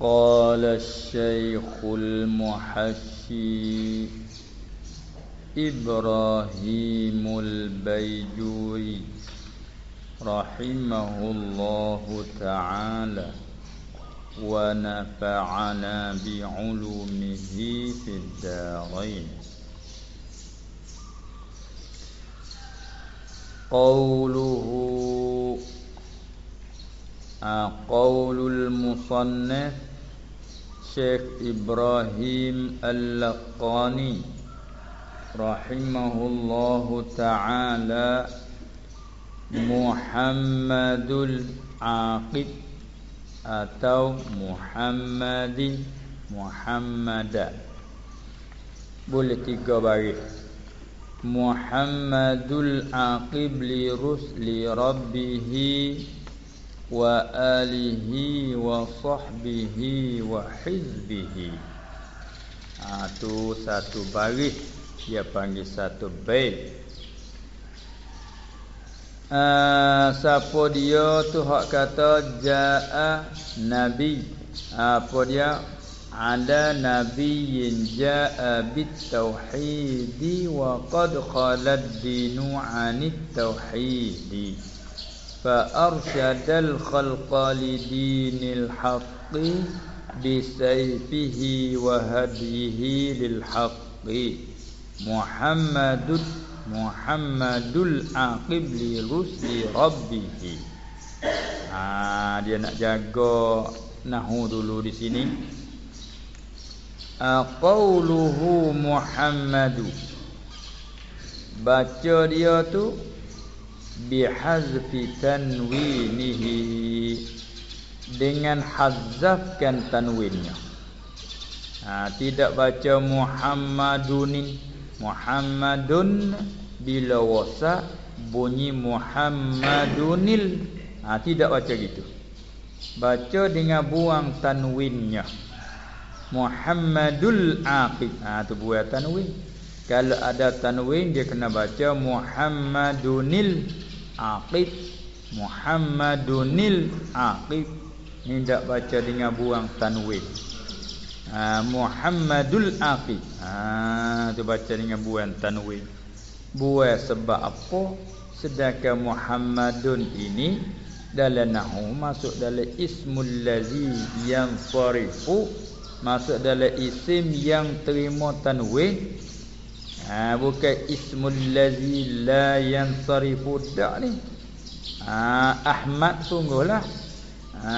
قال الشيخ المحشي إبراهيم البيجوري رحمه الله تعالى ونفعنا بعلومه في الدارين. قوله قول المصنف Syekh Ibrahim Al-Laqani Rahimahullahu Ta'ala Muhammadul Aqib Atau Muhammadin Muhammada Boleh tiga bari Muhammadul Aqib li rus li wa alihi wa sahbihi wa hizbihi. Ha, tu satu baris dia panggil satu bait uh, siapa dia tu hak kata jaa nabi. Apa dia? Ada nabiyyin jaa bit tauhid wa qad khalad dinu anit tauhid sayfihi wa hadihi lil haqqi muhammadud Muhammadul aqib li rusli rabbih. Ha dia nak jaga nahu dulu di sini. Aqauluhu Muhammadu. Baca dia tu bihazfi tanwinihi. Dengan hazafkan tanwinnya. Ha, tidak baca Muhammadunin Muhammadun bila wasa bunyi Muhammadunil. Ha, tidak baca gitu. Baca dengan buang tanwinnya. Muhammadul aqib. Ha tu buat tanwin. Kalau ada tanwin dia kena baca Muhammadunil aqib. Muhammadunil aqib. Ni tak baca dengan buang tanwin. Ha, Muhammadul Aqib. Ha, tu baca dengan buan tanwin. Buat sebab apa? Sedangkan Muhammadun ini dalam nahu masuk dalam ismul ladzi yang farifu masuk dalam isim yang terima tanwin ha, bukan ismul ladzi la yang farifu dak ni. Ha, Ahmad sungguhlah. Ha,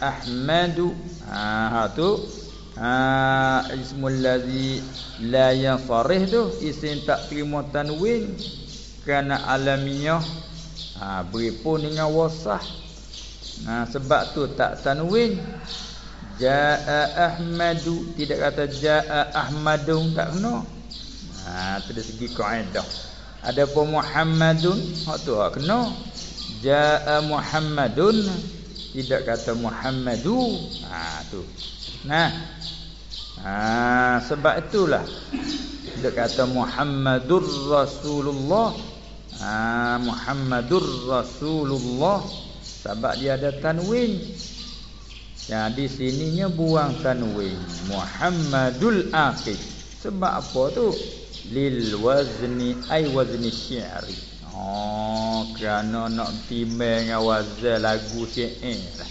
Ahmadu. Ha, ha tu. Ha ismul ladzi la yansarih tu. Isim tak terima tanwin. Kerana alamiah. Ha beri pun dengan wasah. Ha sebab tu tak tanwin. Jaa ahmadu. Tidak kata jaa ahmadun tak kena ha tu dari segi kaedah ada pun muhammadun hak tu hak kena jaa muhammadun tidak kata muhammadu ha tu nah Ha, sebab itulah dia kata Muhammadur Rasulullah. Ha, Muhammadur Rasulullah sebab dia ada tanwin. Ya di sininya buang tanwin. Muhammadul Aqib. Sebab apa tu? Lil wazni ay wazni syi'ri. Oh, kerana nak timbang dengan wazan lagu syair lah.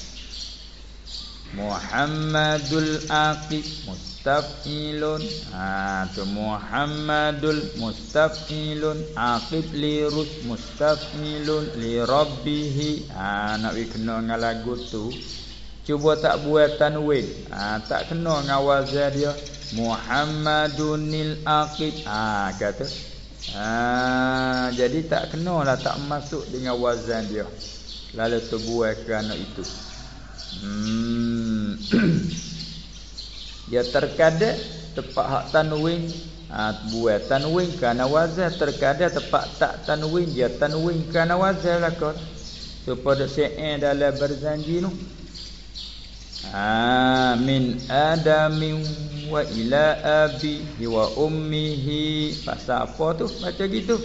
Muhammadul Aqib mustafilun. Ha tu Muhammadul mustafilun. Aqib li rus mustafilun li rabbih ha nak kena dengan lagu tu. Cuba tak buat tanwin ha tak kena dengan wazan dia Muhammadunil aqib ha kata. Ha jadi tak kena lah tak masuk dengan wazan dia. Lalu tu buat kerana itu. Hmm. Dia terkadang tepat hak tanwin. Ha, buat tanwin kerana wazan. Terkadang tepat tak tanwin dia tanwin kerana wazan lah kot. Supaya syair dalam berjanji tu ha, min adamin wa ila abi wa ummihi. Pasal apa tu baca gitu.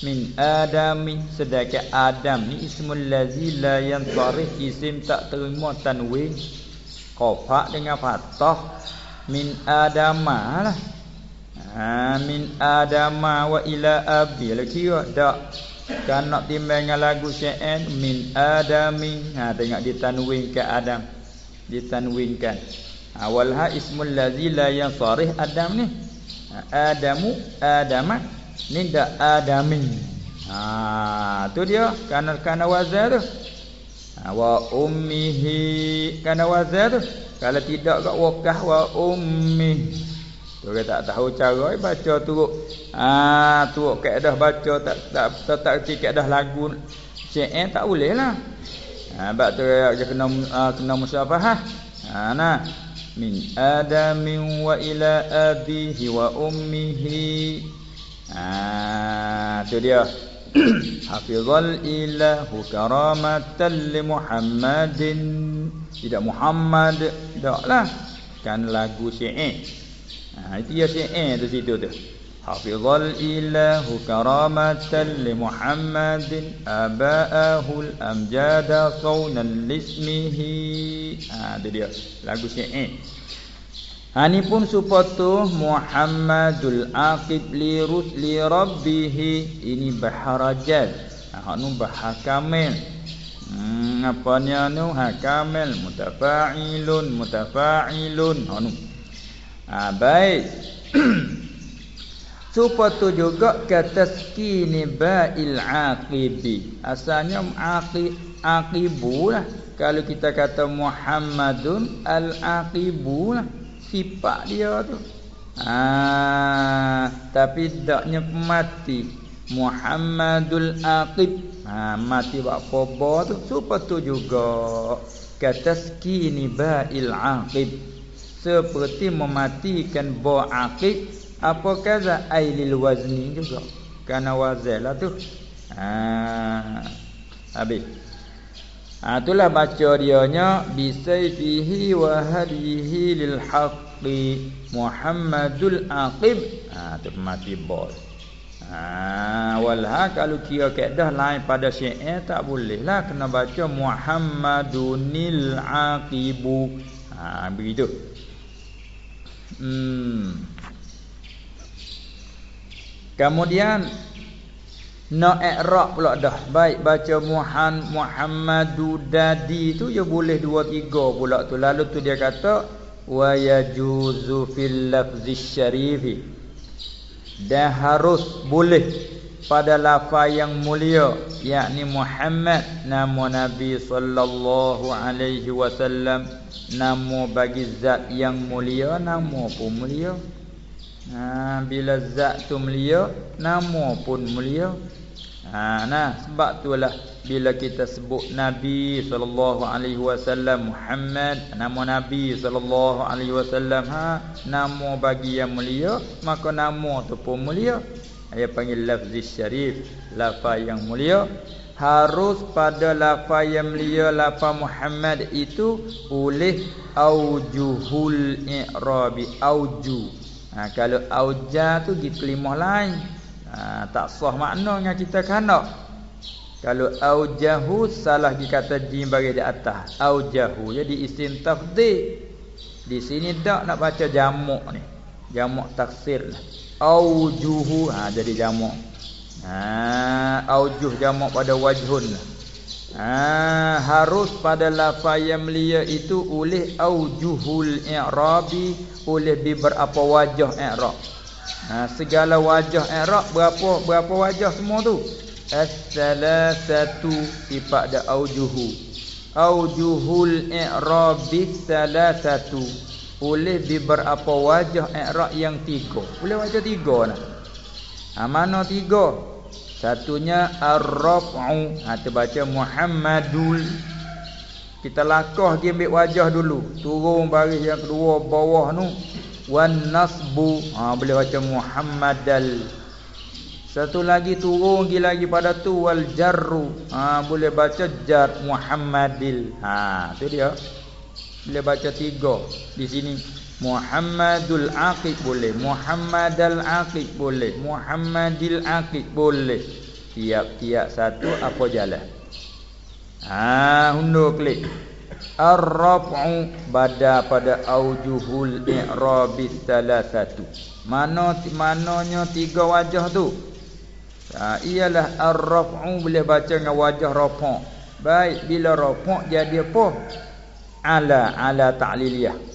Min adami sedangkan adam ni ismul lazi la yang tarikh isim tak terima tanwin. Qafak dengan fathah min adama lah. Ha, min adama wa ila abi. Lah kira dak kan nak timbang dengan lagu syair min adami. Ha tengok ditanwinkan adam ditanwinkan awalha ismul ladzi la yansarih adam ni ha, adamu adama ni dak adamin ha tu dia kana kana wazan tu ha, wa ummihi kana wazan tu kalau tidak kat wakah wa ummi. Tu kita tak tahu cara baca turuk. Ha, turuk kaedah baca tak tak tak, tak kaedah lagu syair tak boleh lah. Ha bab tu dia kena uh, kena musyafahah. Ha nah min adamin wa ila abihi wa ummihi. Ah tu dia. Hafizal ilahu karamatan li Muhammadin Tidak Muhammad Taklah Kan lagu syi'in ha, Itu ya syi'in tu situ tu Ilahu karamatan li Muhammadin Aba'ahul amjada sawnan lismihi ha, Itu dia lagu syi'in Ha ni pun supatu Muhammadul Aqib li rusli rabbih ini baharajat. Ha nu bahar kamil. Hmm apa ni anu ha kamil mutafa'ilun mutafa'ilun ha nu. Ha baik. supatu juga kata skini ba'il aqibi. Asalnya aqib aqibu lah. Kalau kita kata Muhammadun al aqibu lah sifat dia tu. Ha, tapi taknya mati Muhammadul Aqib. Ha, mati buat apa tu? Supaya juga kata skini ba'il aqib. Seperti mematikan ba aqib apa kata ailil wazni juga. Karena wazal lah tu. Ha, habis. Ha, itulah baca dia nya bisayfihi wa hadihi lil haqqi Muhammadul Aqib. Ha tu mati bos. Ha walha kalau kira kaedah lain pada syair tak boleh lah kena baca Muhammadunil Aqibu. Ha begitu. Hmm. Kemudian nak i'rab pula dah. Baik baca Muhan Muhammadu dadi tu ya boleh dua tiga pula tu. Lalu tu dia kata wa yajuzu fil lafzi syarifi. Dan harus boleh pada lafaz yang mulia yakni Muhammad nama Nabi sallallahu alaihi wasallam nama bagi zat yang mulia nama pun mulia. Ha, bila zat tu mulia nama pun mulia. Ha nah sebab itulah bila kita sebut Nabi sallallahu alaihi wasallam Muhammad nama Nabi sallallahu alaihi wasallam ha nama bagi yang mulia maka nama tu pun mulia. Dia panggil lafzi syarif lafaz yang mulia. Harus pada lafaz yang mulia lafaz Muhammad itu oleh aujuhul i'rabi auju ha kalau auja tu di kelimah lain ha, tak sah maknanya kita kena kalau aujahu salah dikata jim bagi di atas. Aujahu jadi isim tafdhil. Di sini tak nak baca jamak ni. Jamak taksir lah. Aujuhu ha jadi jamak. Ha aujuh jamak pada wajhun Ha, harus pada lafaz yang mulia itu oleh aujuhul i'rabi oleh beberapa wajah i'rab Ha, segala wajah i'rab berapa berapa wajah semua tu? As-salasatu sifat da aujuhu. Aujuhul i'rab salasatu. Oleh di berapa wajah i'rab yang tiga. Boleh wajah tiga nah. Ha, mana tiga? Satunya ar-raf'u. Ha terbaca Muhammadul. Kita lakah dia ambil wajah dulu. Turun baris yang kedua bawah tu. Wan nasbu. Ha, boleh baca muhammadal. Satu lagi turun lagi lagi pada tu wal jarru. Ha, boleh baca jar muhammadil. Ha tu dia. Boleh baca tiga di sini muhammadul aqib boleh muhammadal aqib boleh muhammadil aqib boleh. Tiap-tiap satu apa jalan? Ha hundur klik ar-raf'u bada pada aujuhul i'rab satu. mana mananya tiga wajah tu? Ha, ialah ar-raf'u boleh baca dengan wajah rafa' baik bila rafa' jadi apa? Ala ala ta'liliyah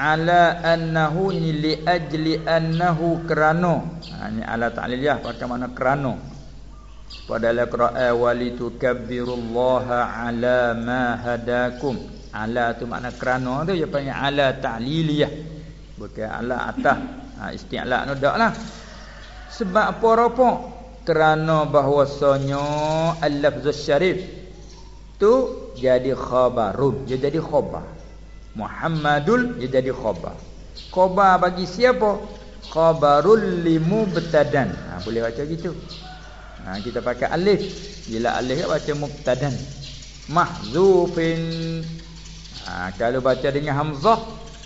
ala annahu ni li ajli annahu kerana ha, ni ala ta'liliyah pakai mana kerana pada al-Quran walitukabbirullaha ala ma hadakum. Ala tu makna kerana tu dia panggil ala ta'liliyah. Bukan ala atas. Ha isti'la tu daklah. Sebab apa apa? Kerana bahwasanya al-lafzul syarif tu jadi khabarun. Dia jadi khabar. Muhammadul jadi khabar. Khabar bagi siapa? Khabarul limubtadan. Ha boleh baca gitu. Ha, kita pakai alif. Bila alif baca mubtadan. Mahzufin. Ha, kalau baca dengan hamzah,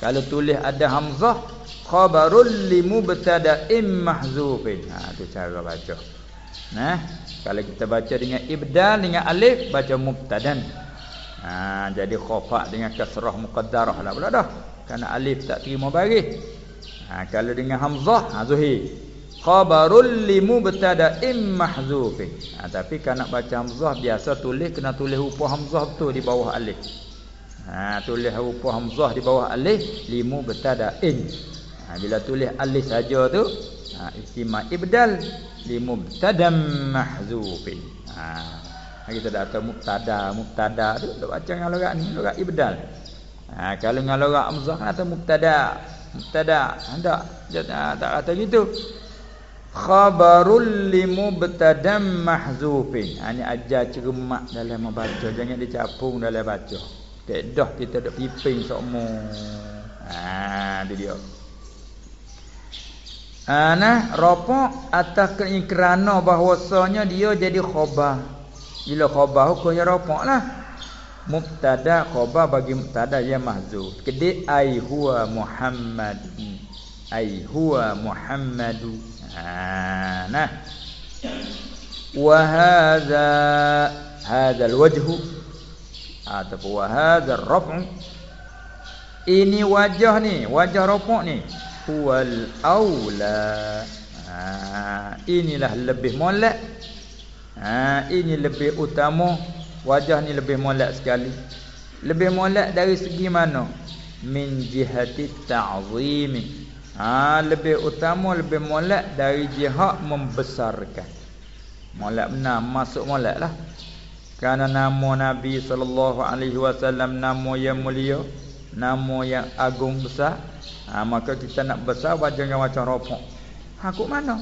kalau tulis ada hamzah, khabarul li mubtada'in mahzufin. Ha, tu cara baca. Nah, kalau kita baca dengan ibdal dengan alif baca mubtadan. Ha, jadi khafa dengan kasrah muqaddarah lah pula dah. Karena alif tak terima bagi. Ha, kalau dengan hamzah, ha, zuhir khabarul limubtada'in mahzufin. Ha, tapi kalau nak baca hamzah biasa tulis kena tulis huruf hamzah tu di bawah alif. Ha, tulis huruf hamzah di bawah alif limubtada'in. Ha, bila tulis alif saja tu ha, istima ibdal limubtadam mahzufin. Ha, kita dah tahu mubtada, mubtada tu tak baca dengan logat ni, logat ibdal. Ha, kalau dengan logat hamzah kan ada mubtada. Mubtada. Tak, tak, tak kata gitu khabarul limubtadam mahzufin ha, ini ajar cermat dalam membaca jangan dicapung dalam baca tak dah kita dak piping semua ha tu dia ha nah rafa atas kerana bahwasanya dia jadi khabar bila khabar hukumnya rafa lah. Mubtada khabar bagi mubtada yang mahzuf. Kedi ai huwa muhammad. Ai huwa muhammadu ha, nah. Wa hadha hadha alwajh ataupun wa hadha arraf' ini wajah ni wajah rafuk ni. Huwal aula ha, inilah lebih molek ha, ini lebih utama wajah ni lebih molek sekali. Lebih molek dari segi mana? Min jihati ta'zimi. Ha, lebih utama lebih molek dari jihad membesarkan. Molek benar masuk molek lah. Kerana nama Nabi sallallahu alaihi wasallam nama yang mulia nama yang agung besar. Ha, maka kita nak besar wajah dengan macam ropok ha kok mana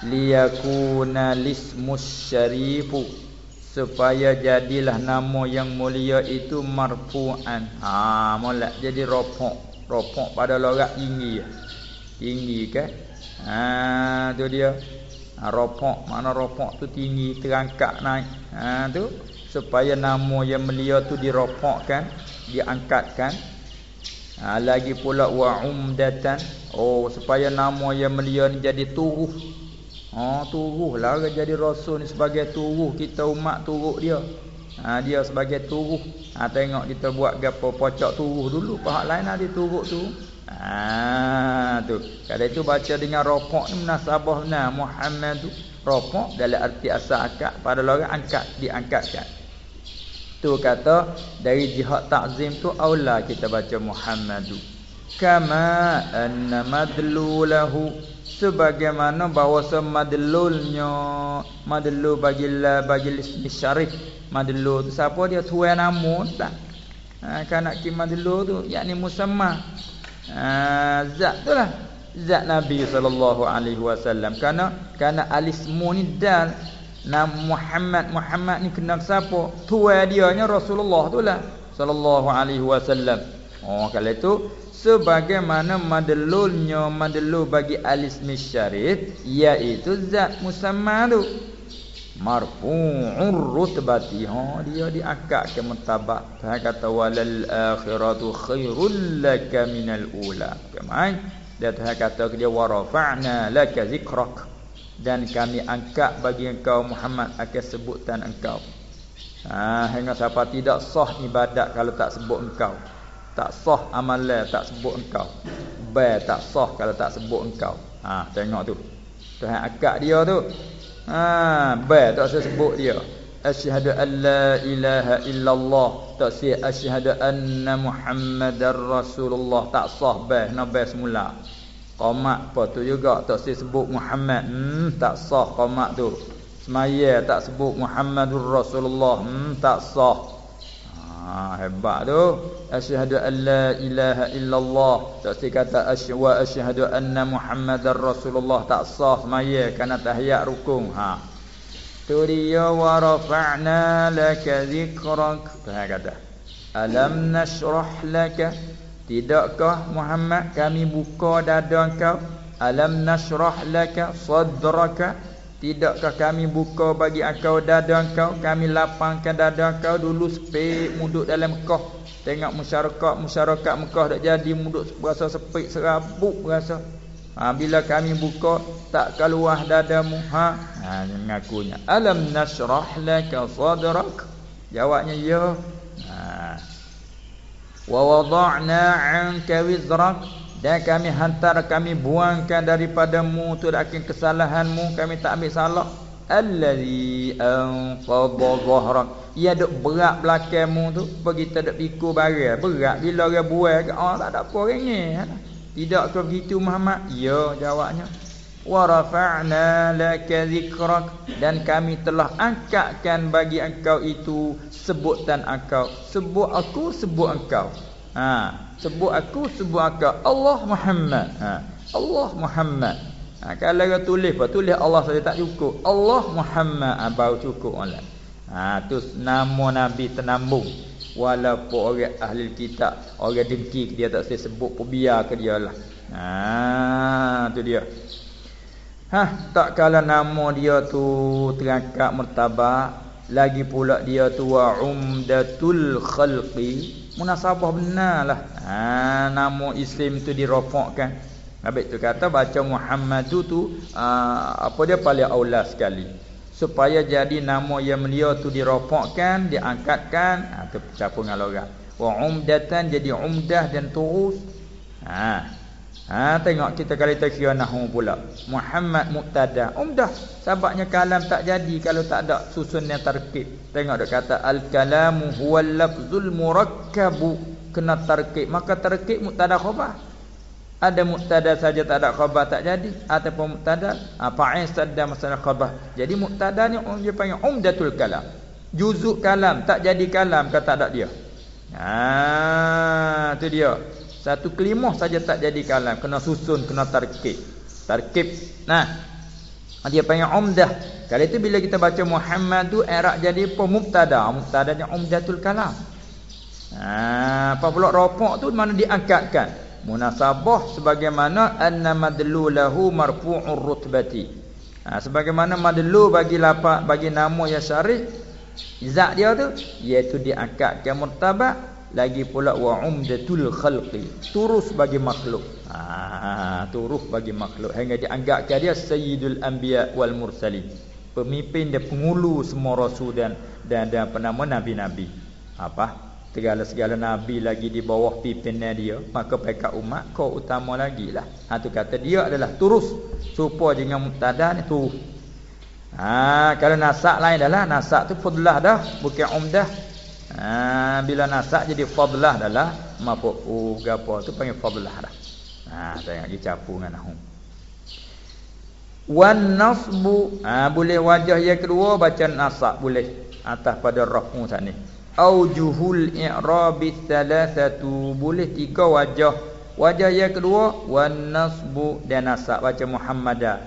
liyakuna lismus syarifu supaya jadilah nama yang mulia itu marfu'an. Ha molek jadi ropok. Ropok pada logat tinggi. Tinggi kan ha tu dia. Ha, ropok. Mana ropok tu tinggi terangkat naik. Ha tu. Supaya nama yang mulia tu diropokkan diangkatkan. Ha, lagi pula wa umdatan. Oh supaya nama yang mulia ni jadi turuh oh turuh lah jadi rasul ni sebagai turuh kita umat turuh dia ha, dia sebagai turuh ha, tengok kita buat gapo pocok turuh dulu pihak lain ada turuh tu Ah tu. Kalau itu baca dengan rokok ni munasabah benar Muhammad tu. Rokok dalam arti asal akad pada orang angkat diangkatkan. Tu kata dari jihad takzim tu aula kita baca Muhammadu. Kama anna madlulahu sebagaimana bahawa madlulnya. Madlul bagi la bagi syarif. Madlul tu siapa dia? Tuan nama tak ha, kan ki madlul tu yakni musamma. Ha, zat tu lah. Zat Nabi sallallahu alaihi wasallam. Kerana kerana alismu ni dal. Nama Muhammad Muhammad ni kenal siapa? Tua dia nya Rasulullah tu lah. Sallallahu alaihi wasallam. Oh kalau itu sebagaimana madlulnya madlul bagi alismi syarif iaitu zat musamma tu marfu'ur rutbati. Ha dia diangkat ke martabat ha kata walal akhiratu khairul laka minal ula. Kemai dia Tuhan kata dia warafa'na laka zikrak dan kami angkat bagi engkau Muhammad akan sebutan engkau. Ha hingga siapa tidak sah ibadat kalau tak sebut engkau. Tak sah amalan tak sebut engkau. Ba tak sah kalau tak sebut engkau. Ha tengok tu. Tuhan akak dia tu. Ha ba tak usah sebut dia. Asyhadu an la ilaha illallah. Tak si asyhadu anna Muhammadar Rasulullah. Tak sah ba nabi semula. Qomat apa tu juga tak si sebut Muhammad. Hmm tak sah qomat tu. Semaya tak sebut Muhammadur Rasulullah. Hmm, tak sah. Ha, hebat tu. Asyhadu an la ilaha illallah. Tak si kata asyhadu wa asyhadu anna Muhammadar Rasulullah. Tak sah semaya kerana tahiyat rukun. Ha. Tu dia wa rafa'na laka zikrak. Tuhan kata. Alam nashrah laka. Tidakkah Muhammad kami buka dada kau? Alam nashrah laka sadraka? Tidakkah kami buka bagi engkau dada engkau? Kami lapangkan dada engkau dulu sepik muduk dalam Mekah Tengok masyarakat masyarakat Mekah tak jadi muduk berasa sepik serabuk berasa. Ha, Bila kami buka tak keluar dadamu. Ha? ha mengakunya. Alam nasrah laka sadrak? Jawabnya ya. Ha. Wa wada'na anka wizrak dan kami hantar kami buangkan daripadamu tu akan kesalahanmu kami tak ambil salah. Allazi anqadha dhahrak. Ia duk berat belakangmu tu pergi tak dak pikul barang berat bila orang buai ke oh tak ada apa orang ni tidak ke begitu Muhammad? Ya jawabnya. Wa rafa'na laka dhikrak dan kami telah angkatkan bagi engkau itu sebutan engkau. Sebut aku sebut engkau. Ha sebut aku sebut aku Allah Muhammad. Ha. Allah Muhammad. Ha kalau dia tulis apa tulis Allah saja tak cukup. Allah Muhammad. Ha, baru cukup Allah ha tu nama nabi tenambung walaupun orang ahli kitab orang dengki dia tak saya sebut pun biar ke dia lah. Ha tu dia. Ha tak kala nama dia tu terangkat martabat lagi pula dia tu wa umdatul khalqi munasabah benarlah ha nama Islam tu dirofakkan habis tu kata baca Muhammadu tu aa, apa dia paling aula sekali. Supaya jadi nama yang mulia tu dirofakkan diangkatkan ha tu campur dengan logat wa umdatan jadi umdah dan terus ha Ha tengok kita kali kira nahwu pula. Muhammad Muqtada. Umdah sebabnya kalam tak jadi kalau tak ada susun yang terkib. Tengok dia kata al-kalamu huwal lafzul murakkabu kena terkib. Maka terkib Muqtada khabar. Ada Muqtada saja tak ada khabar tak jadi ataupun Muqtada ha, sadda masalah khabar. Jadi Muqtada ni orang dia panggil umdatul kalam. Juzuk kalam tak jadi kalam kata tak ada dia. Ha tu dia. Satu kelimah saja tak jadi kalam, kena susun, kena tarkib. Tarkib. Nah. Dia panggil umdah. Kalau itu bila kita baca Muhammad tu i'rab jadi apa? Mubtada. Mubtadanya umdatul kalam. Ha, apa pula rafaq tu mana diangkatkan? Munasabah sebagaimana anna madlulahu marfu'ur rutbati. Ha, sebagaimana madlu bagi lapak bagi nama yang syarih zat dia tu iaitu diangkatkan murtabak lagi pula wa umdatul khalqi. Turus bagi makhluk. Ha turus bagi makhluk. Hingga dianggapkan dia sayyidul anbiya wal mursalin. Pemimpin dan pengulu semua rasul dan dan dan penama nabi-nabi. Apa? Segala-segala nabi lagi di bawah pimpinan dia maka pekak umat kau utama lagi lah. Ha tu kata dia adalah turus. Supaya dengan mubtada ni tu ha kalau nasak lain adalah nasak tu fadlah dah bukan umdah Ha, bila nasak jadi fadlah adalah mafu'u gapo tu panggil fadlah dah. Ha tengok dia capu dengan nahu. Wan nasbu ha, boleh wajah yang kedua baca nasak boleh atas pada rafu sana. Aujuhul i'rabi thalathatu boleh tiga wajah. Wajah yang kedua wan nasbu dan nasak baca Muhammadah.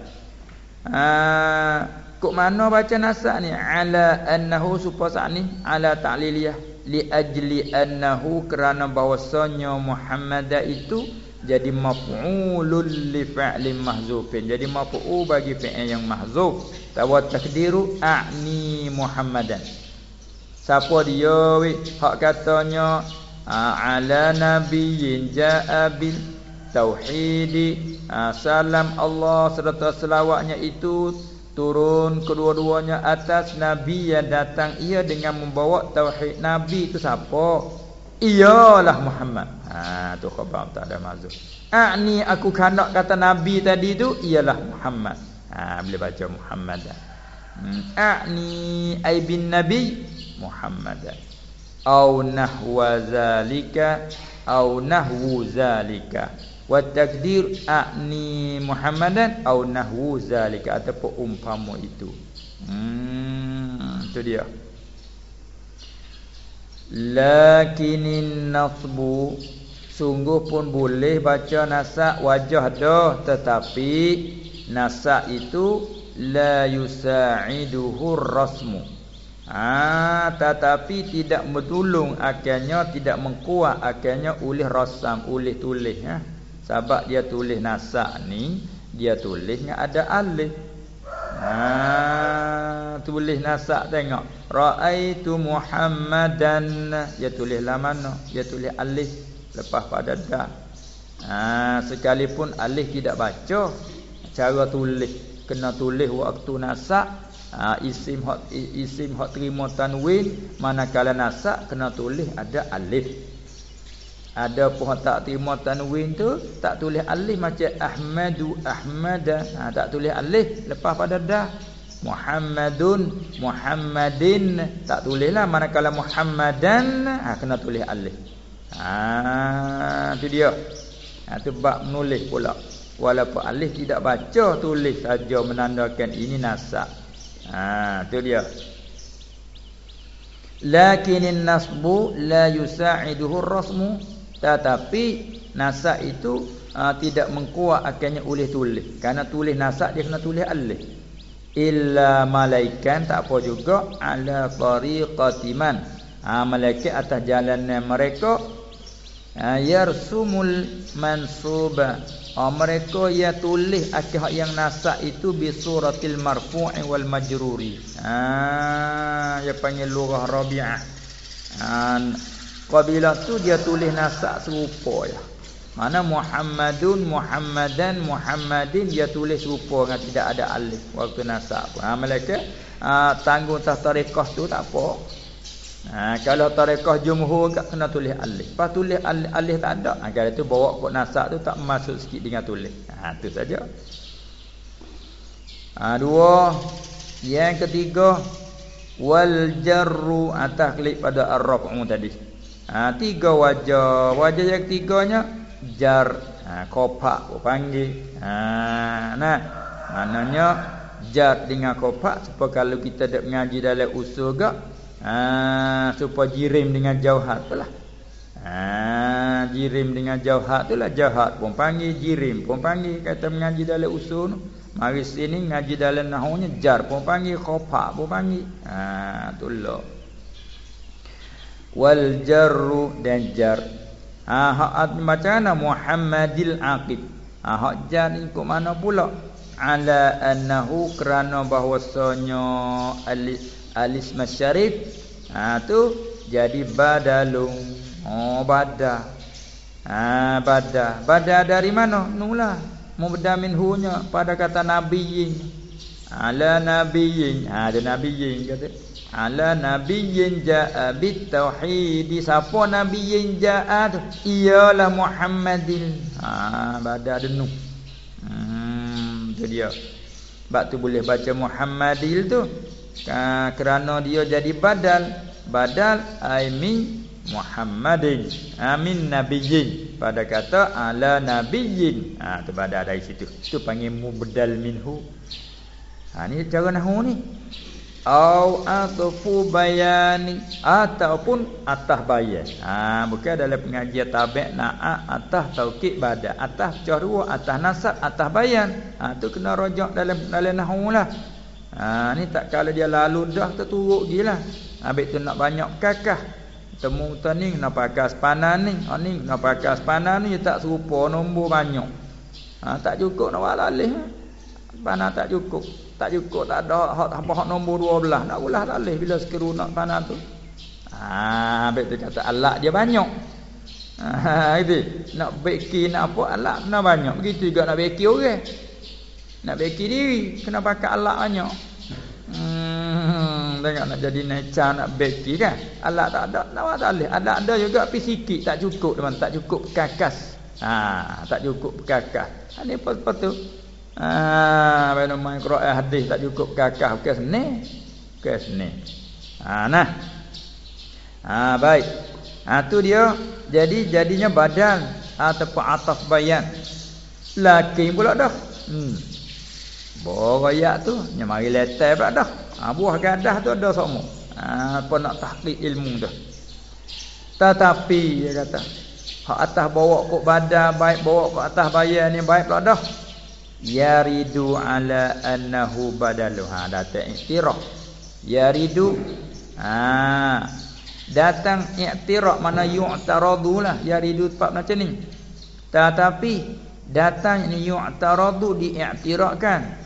Ha Kok mana baca nasak ni? Ala annahu supaya ni ala ta'liliyah li ajli annahu kerana bahwasanya Muhammad itu jadi maf'ulul li fa'lin mahzufin. Jadi maf'ul bagi fi'il yang mahzuf. Tawa takdiru a'ni Muhammadan. Siapa dia? Hak katanya ala nabiyyin ja'a bil tauhidi salam Allah serta selawatnya itu turun kedua-duanya atas nabi yang datang. Ia dengan membawa tauhid nabi itu siapa? Ialah Muhammad. Ha tu khabar tak ada mazhab? A'ni aku kandak kata nabi tadi tu ialah Muhammad. Ha boleh baca Muhammad hmm. a'ni ai bin nabi Muhammad au nahwa zalika au nahwu zalika wa takdir a'ni Muhammadan au nahwu zalika ataupun umpama itu. Hmm itu dia. Lakinin nasbu sungguh pun boleh baca nasak wajah dah tetapi nasak itu la yusa'iduhu rasmu. Ah, tetapi tidak bertolong akhirnya tidak mengkuat akhirnya oleh rasam oleh tulis ha? Sebab dia tulis nasak ni Dia tulisnya ada alif. Ha, tulis nasak tengok. Ra'aitu Muhammadan. Dia tulis lah mana? Dia tulis alif Lepas pada dah ha, Sekalipun alif tidak baca Cara tulis Kena tulis waktu nasak. Ha, Isim hot isim hot terima tanwin. Manakala nasak Kena tulis ada alif ada pun tak terima tanwin tu tak tulis alif macam ahmadu ahmada. Ha, tak tulis alif lepas pada dah. Muhammadun muhammadin. Tak tulislah manakala muhammadan. Ha, kena tulis alif. Ha tu dia. Ha tu bab menulis pula. Walaupun alif tidak baca tulis saja menandakan ini nasak ha tu dia. Lakinin nasbu la yusa'iduhu rasmu tetapi nasak itu uh, tidak mengkuat akhirnya oleh tulis. Karena tulis nasak dia kena tulis alif. Illa malaikan tak apa juga ala tariqati man. Ha, malaikat atas jalan mereka ha, yarsumul mansuba. Ha, mereka ya tulis akhir yang nasak itu bi suratil marfu'i wal majruri. Ha, dia panggil lughah rabi'ah. Ha, Apabila tu dia tulis nasak serupa ya. Mana Muhammadun, Muhammadan, Muhammadin dia tulis serupa dengan tidak ada alif waktu nasak. Ha malaikat ha, tanggung tas tarekah tu tak apa. Ha, kalau tarekah jumhur tak kena tulis alif. Pas tulis alif, alif tak ada. Ha, kalau tu bawa kod nasak tu tak masuk sikit dengan tulis. Ha tu saja. Ha dua yang ketiga wal jarru atas klik pada ar-raf'u tadi. Ha, tiga wajah. Wajah yang ketiganya jar. Ha, kopak panggil. Ha, nah, maknanya jar dengan kopak supaya kalau kita dak mengaji dalam usul gak ha, supaya jirim dengan jauhat pula. Ha, jirim dengan jauhat itulah jahat pun panggil jirim pun panggil kata mengaji dalam usul Mari sini ngaji dalam nahunya jar pun panggil kopak pun panggil. Ha, itulah wal jarru dan jar. Ha hak macam mana? Muhammadil aqib. Ha hak jar kok mana pula? Ala annahu kerana bahwasanya alis alis masyarif ha tu jadi badalung. Oh bada ha bada bada dari mana? Nula. Mubda minhunya pada kata nabiyyin ala nabiyyin ha ada nabiyyin kata ala nabiyyin jaa bit tauhid siapa nabiyyin jaa ialah muhammadin. Ha badal denu hmm tu dia. Bab tu boleh baca muhammadil tu. Ha, kerana dia jadi badal. Badal ai min muhammadin. Amin nabiyyin. Pada kata ala nabiyyin. Ha tu badal dari situ. Tu panggil mubdal minhu. Ha ni cara nahwu ni au atfu bayani ataupun atah bayan ha bukan dalam pengajian tabi' na'a atah taukid bada atah pecah atah nasab atah bayan. Ha tu kena rojak dalam dalam nahwu lah ha ni tak kala dia lalu dah terturuk gilah. Habis tu nak banyak kakah. Temu tani nak pakai sepanan ni. Ha ni nak pakai sepanan ni tak serupa nombor banyak. Ha tak cukup nak walalih panah tak cukup tak cukup tak ada hak apa hak nombor 12 nak ulah tak leh bila sekeru nak panah tu ha baik tu kata alat dia banyak ha itu nak beki nak apa alat nak banyak begitu juga nak beki orang Nak beki diri kena pakai alat banyak. Hmm, tengok nak jadi neca nak beki kan. Alat tak ada, nak tak boleh. Alat ada juga tapi sikit tak cukup teman, tak cukup kakas. Ha, tak cukup kakas. Ini apa-apa tu? Ha, bagaimana main Quran hadis tak cukup kakas bukan seni. Bukan seni. Ha, nah. Ha, baik. Ha, tu dia. Jadi jadinya badan ataupun atas bayan. Laki pula dah. Hmm. Borayak tu, nya mari letai pula dah. Ha, buah gadah tu ada semua. Ha, apa nak tahqiq ilmu tu. Tetapi dia kata, hak atas bawa kok badan baik bawa kok atas bayan ni baik pula dah. Yaridu ala annahu badalu. Ha, datang iktiraf. Yaridu. Ha, datang iktiraf mana yu'taradu lah. Yaridu tempat macam ni. Tetapi datang ni yu'taradu diiktirafkan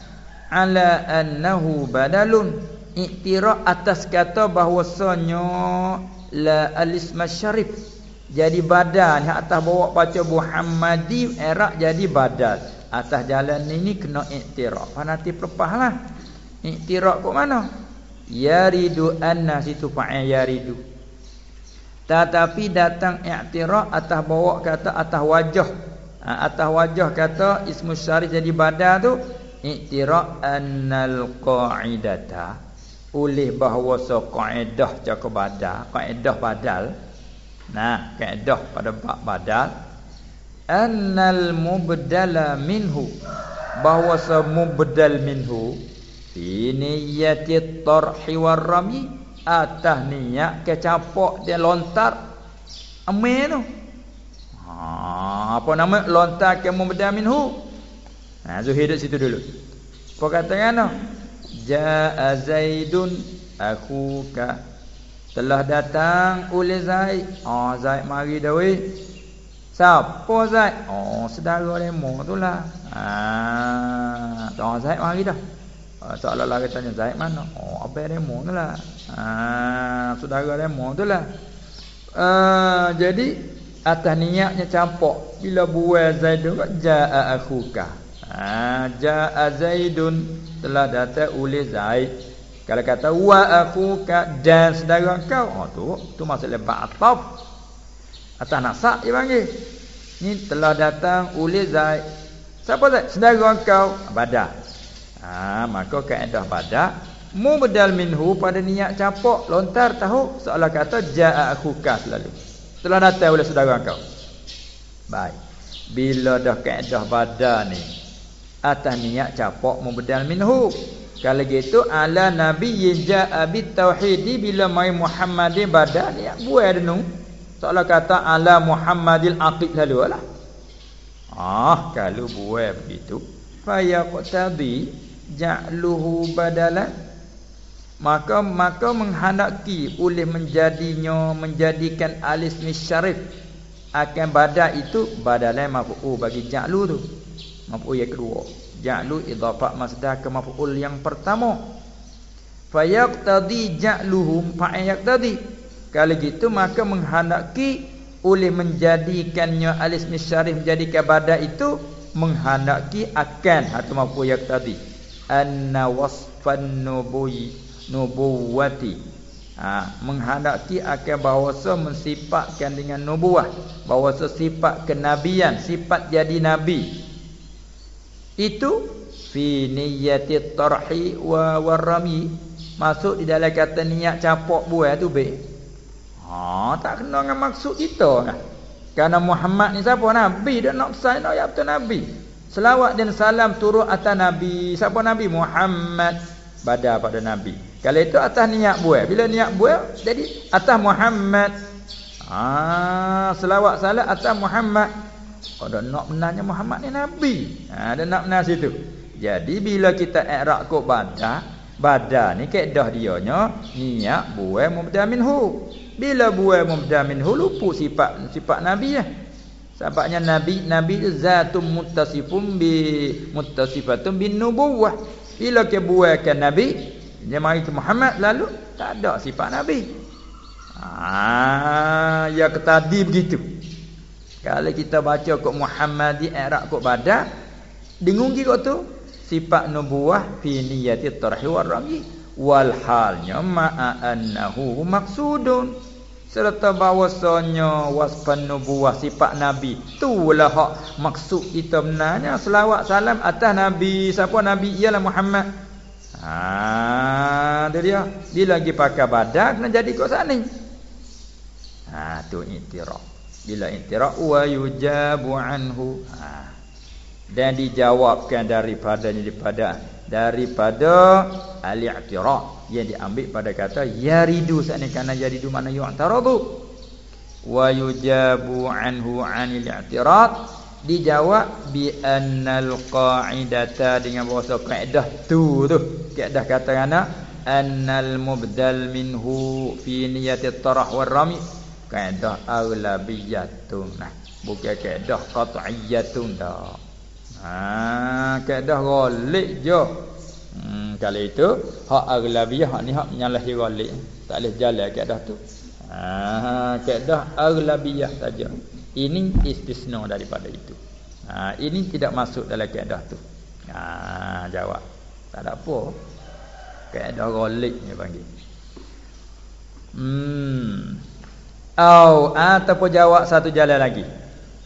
ala annahu badalun iktira atas kata bahwasanya la alism syarif jadi yang atas bawa baca Muhammadi erak jadi badal atas jalan ini kena iktira nanti perpahlah iktira kok mana? Yaridu anna situ fa'il yaridu. Tetapi datang iktira atas bawa kata atas wajah. Ha, atas wajah kata ismu syarif jadi badal tu i'tira annal qa'idata. Oleh bahawa so kaedah cakap badal kaedah badal. Nah kaedah pada bab badal annal mubdala minhu bahawa so mubdal minhu fi niyyati tarhi war rami atas niat kecapok dia lontar amin tu ha, apa nama lontar ke mubdal minhu Ha duduk situ dulu. Kau kata kan? Jaa Zaidun akhuka. Telah datang oleh Zaid. Oh Zaid mari dah weh. Siapa Zaid? Oh saudara lemo tu lah. Ha, oh Zaid mari dah. Ha, seolah-olah kita tanya Zaid mana? Oh apa lemo tu lah. Ha, saudara lemo tu lah. Uh, jadi atas niatnya campur bila buai Zaid tu jaa akhuka. Ha, Ja'a Zaidun telah datang oleh Zaid. Kalau kata wa aku dan saudara kau, oh tu tu maksudnya ba'taf. Atas nasak dia panggil. Ni telah datang oleh Zaid. Siapa Zaid? Saudara kau, Badar. Ha, maka kaedah Badar mubdal minhu pada niat capok lontar tahu seolah kata ja'a akhuka selalu. Telah datang oleh saudara kau. Baik. Bila dah kaedah Badar ni, atas niat capok membedal minhu kalau gitu ala nabi ja'a bit tauhid bila mai muhammadi badan niat buat denu seolah kata ala muhammadil aqid lalu lah ah kalau buat begitu fa yaqtadi ja'luhu badalan. Maka maka menghendaki oleh menjadinya menjadikan alis syarif. Akan badan itu badalan mafu bagi ja'lu tu. Maf'ul yang kedua. Ja'lu idhafah masdar ke maf'ul yang pertama. Fayaqtadi ja'luhum fa'yaqtadi kalau gitu maka menghendaki oleh menjadikannya alis misyarif menjadi badal itu menghendaki akan atau maf'ul yaqtadi anna wasfan nubuwi nubuwati. Ha, menghendaki akan bahawa mensifatkan dengan nubuah. Bahawa sifat kenabian sifat jadi nabi. Itu fi niyyati tarhi wa warami. Masuk di dalam kata niat capok buah tu be ha tak kena dengan maksud kita. Kan kerana Muhammad ni siapa? Nabi. Dak nak pesan nak ya betul nabi. Selawat dan salam turut atas nabi. Siapa nabi? Muhammad. Pada pada nabi. Kalau itu atas niat buah bila niat buah jadi atas Muhammad. Ah selawat salam atas Muhammad. Kalau nak benarnya Muhammad ni Nabi. Ha, ada nak benar situ. Jadi bila kita i'raq kok badan, badan ni kaedah dia niat buai mubda minhu. Bila buai mubda minhu lupu sifat sifat Nabi ya. Sebabnya Nabi Nabi zatum muttasifum bi muttasifatun bin nubuwah. Bila ke buaikan Nabi, dia mari ke Muhammad lalu tak ada sifat Nabi. Ah, ya ketadi begitu. Kalau kita baca kok Muhammadi Arab kok badak dengung kira tu sifat nubuah fi niyati tarhi war rami wal halnya ma'a annahu maksudun serta bahawasanya wasfan nubuah sifat nabi. Itulah hak maksud kita benarnya. Selawat salam atas nabi. Siapa nabi? Ialah Muhammad. Ha dia dia. Dia lagi pakai badak nak jadi kau sana ha tu i'tiraf bila i'tiraf wa yujabu anhu. Ha. Dan dijawabkan daripadanya daripada daripada al-i'tiraf yang diambil pada kata yaridu. Sana kana yaridu mana yu'taradu wa yujabu anhu 'anil i'tiraf dijawab bi annal qa'idata. Dengan bahasa kaedah tu tu. Kaedah kata kana annal mubdal minhu fi niyati tarah war rami. Kaedah aulabiyatun nah bukan kaedah qat'iyatun dah Ha kaedah ghalib je. Hmm kalau itu hak aghlabiyah hak ni hak menyalahi ghalib. Tak boleh jalan kaedah tu. Ha kaedah aghlabiyah saja. Ini istisna daripada itu. Ha ini tidak masuk dalam kaedah tu. Ha jawab. Tak ada apa. Kaedah ghalib ni panggil. Hmm. Au ataupun jawab satu jalan lagi.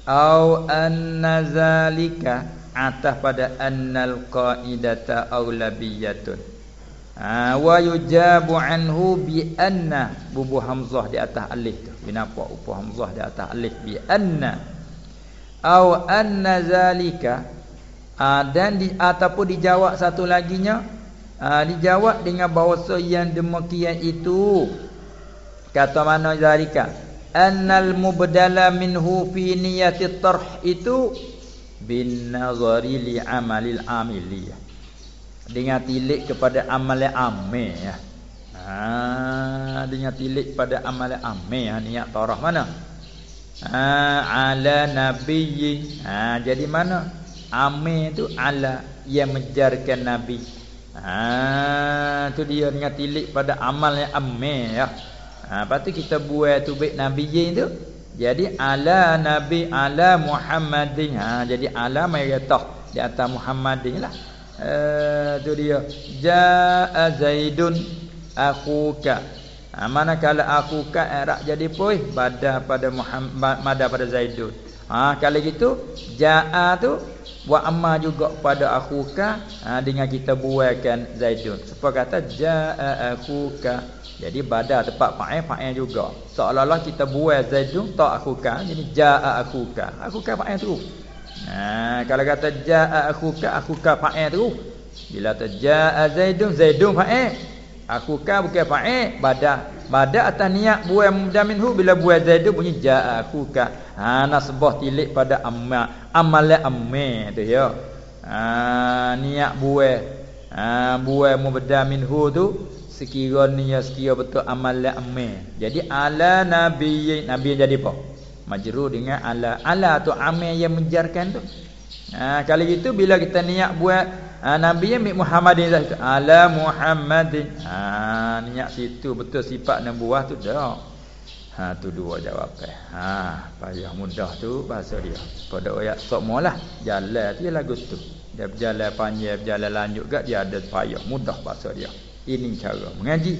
Au annazalika atas pada annal qaidata aulabiyatun. Ha wa yujabu anhu bi anna. Bubu hamzah di atas alif tu. Kenapa upu hamzah di atas alif bi anna. Au anna zalika. Ha, dan di ataupun dijawab satu laginya. Ha, dijawab dengan bahasa yang demikian itu. Kata mana zalika? Annal mubdala minhu fi niyati tarh itu bin nazari li amalil amiliyah. Dengan tilik kepada amal amil ya. Ha dengan tilik pada amal amil ha niat tarah mana? Ha ala nabiyyi. Ha jadi mana? Amil tu ala yang menjarkan nabi. Ha tu dia dengan tilik pada amal amil ya. Ha lepas tu kita buat tu baik nabiyyin tu jadi ala nabi ala muhammadin. Ha jadi ala mai kata di atas muhammadin lah. Eh tu dia. Jaa zaidun akhuka. Ha manakala akhuka erak jadi poi pada pada muhammad mada pada zaidun. Ha kalau gitu jaa tu wa amma juga pada akhuka ha dengan kita buaikan zaidun. Supaya kata jaa akhuka jadi badar tempat fa'il fa'il juga. Seolah-olah kita buat zaidun tak akuka jadi jaa akuka. Akuka fa'il tu. Ha kalau kata jaa akuka akuka fa'il tu. Bila ta jaa zaidun zaidun fa'il. Akuka bukan fa'il badar. Badar atas niat buat mudah minhu bila buat zaidun bunyi jaa akuka. Ha nasbah tilik pada amma amal amme tu ya. Ha niat buat ha buat mubda minhu tu sekiranya sekira betul amal amal. Jadi ala nabi nabi jadi apa? Majrur dengan ala. Ala tu amal yang menjarkan tu. Ha, kalau gitu bila kita niat buat ha, nabi yang Muhammadin itu ala Muhammadin. Ha, niat situ betul sifat nubuah tu dah. Ha tu dua jawapan. Ha payah mudah tu bahasa dia. Pada ayat sokmolah jalan tu lagu tu. Dia berjalan panjang, berjalan lanjut gak dia ada payah mudah bahasa dia. Ini cara mengaji.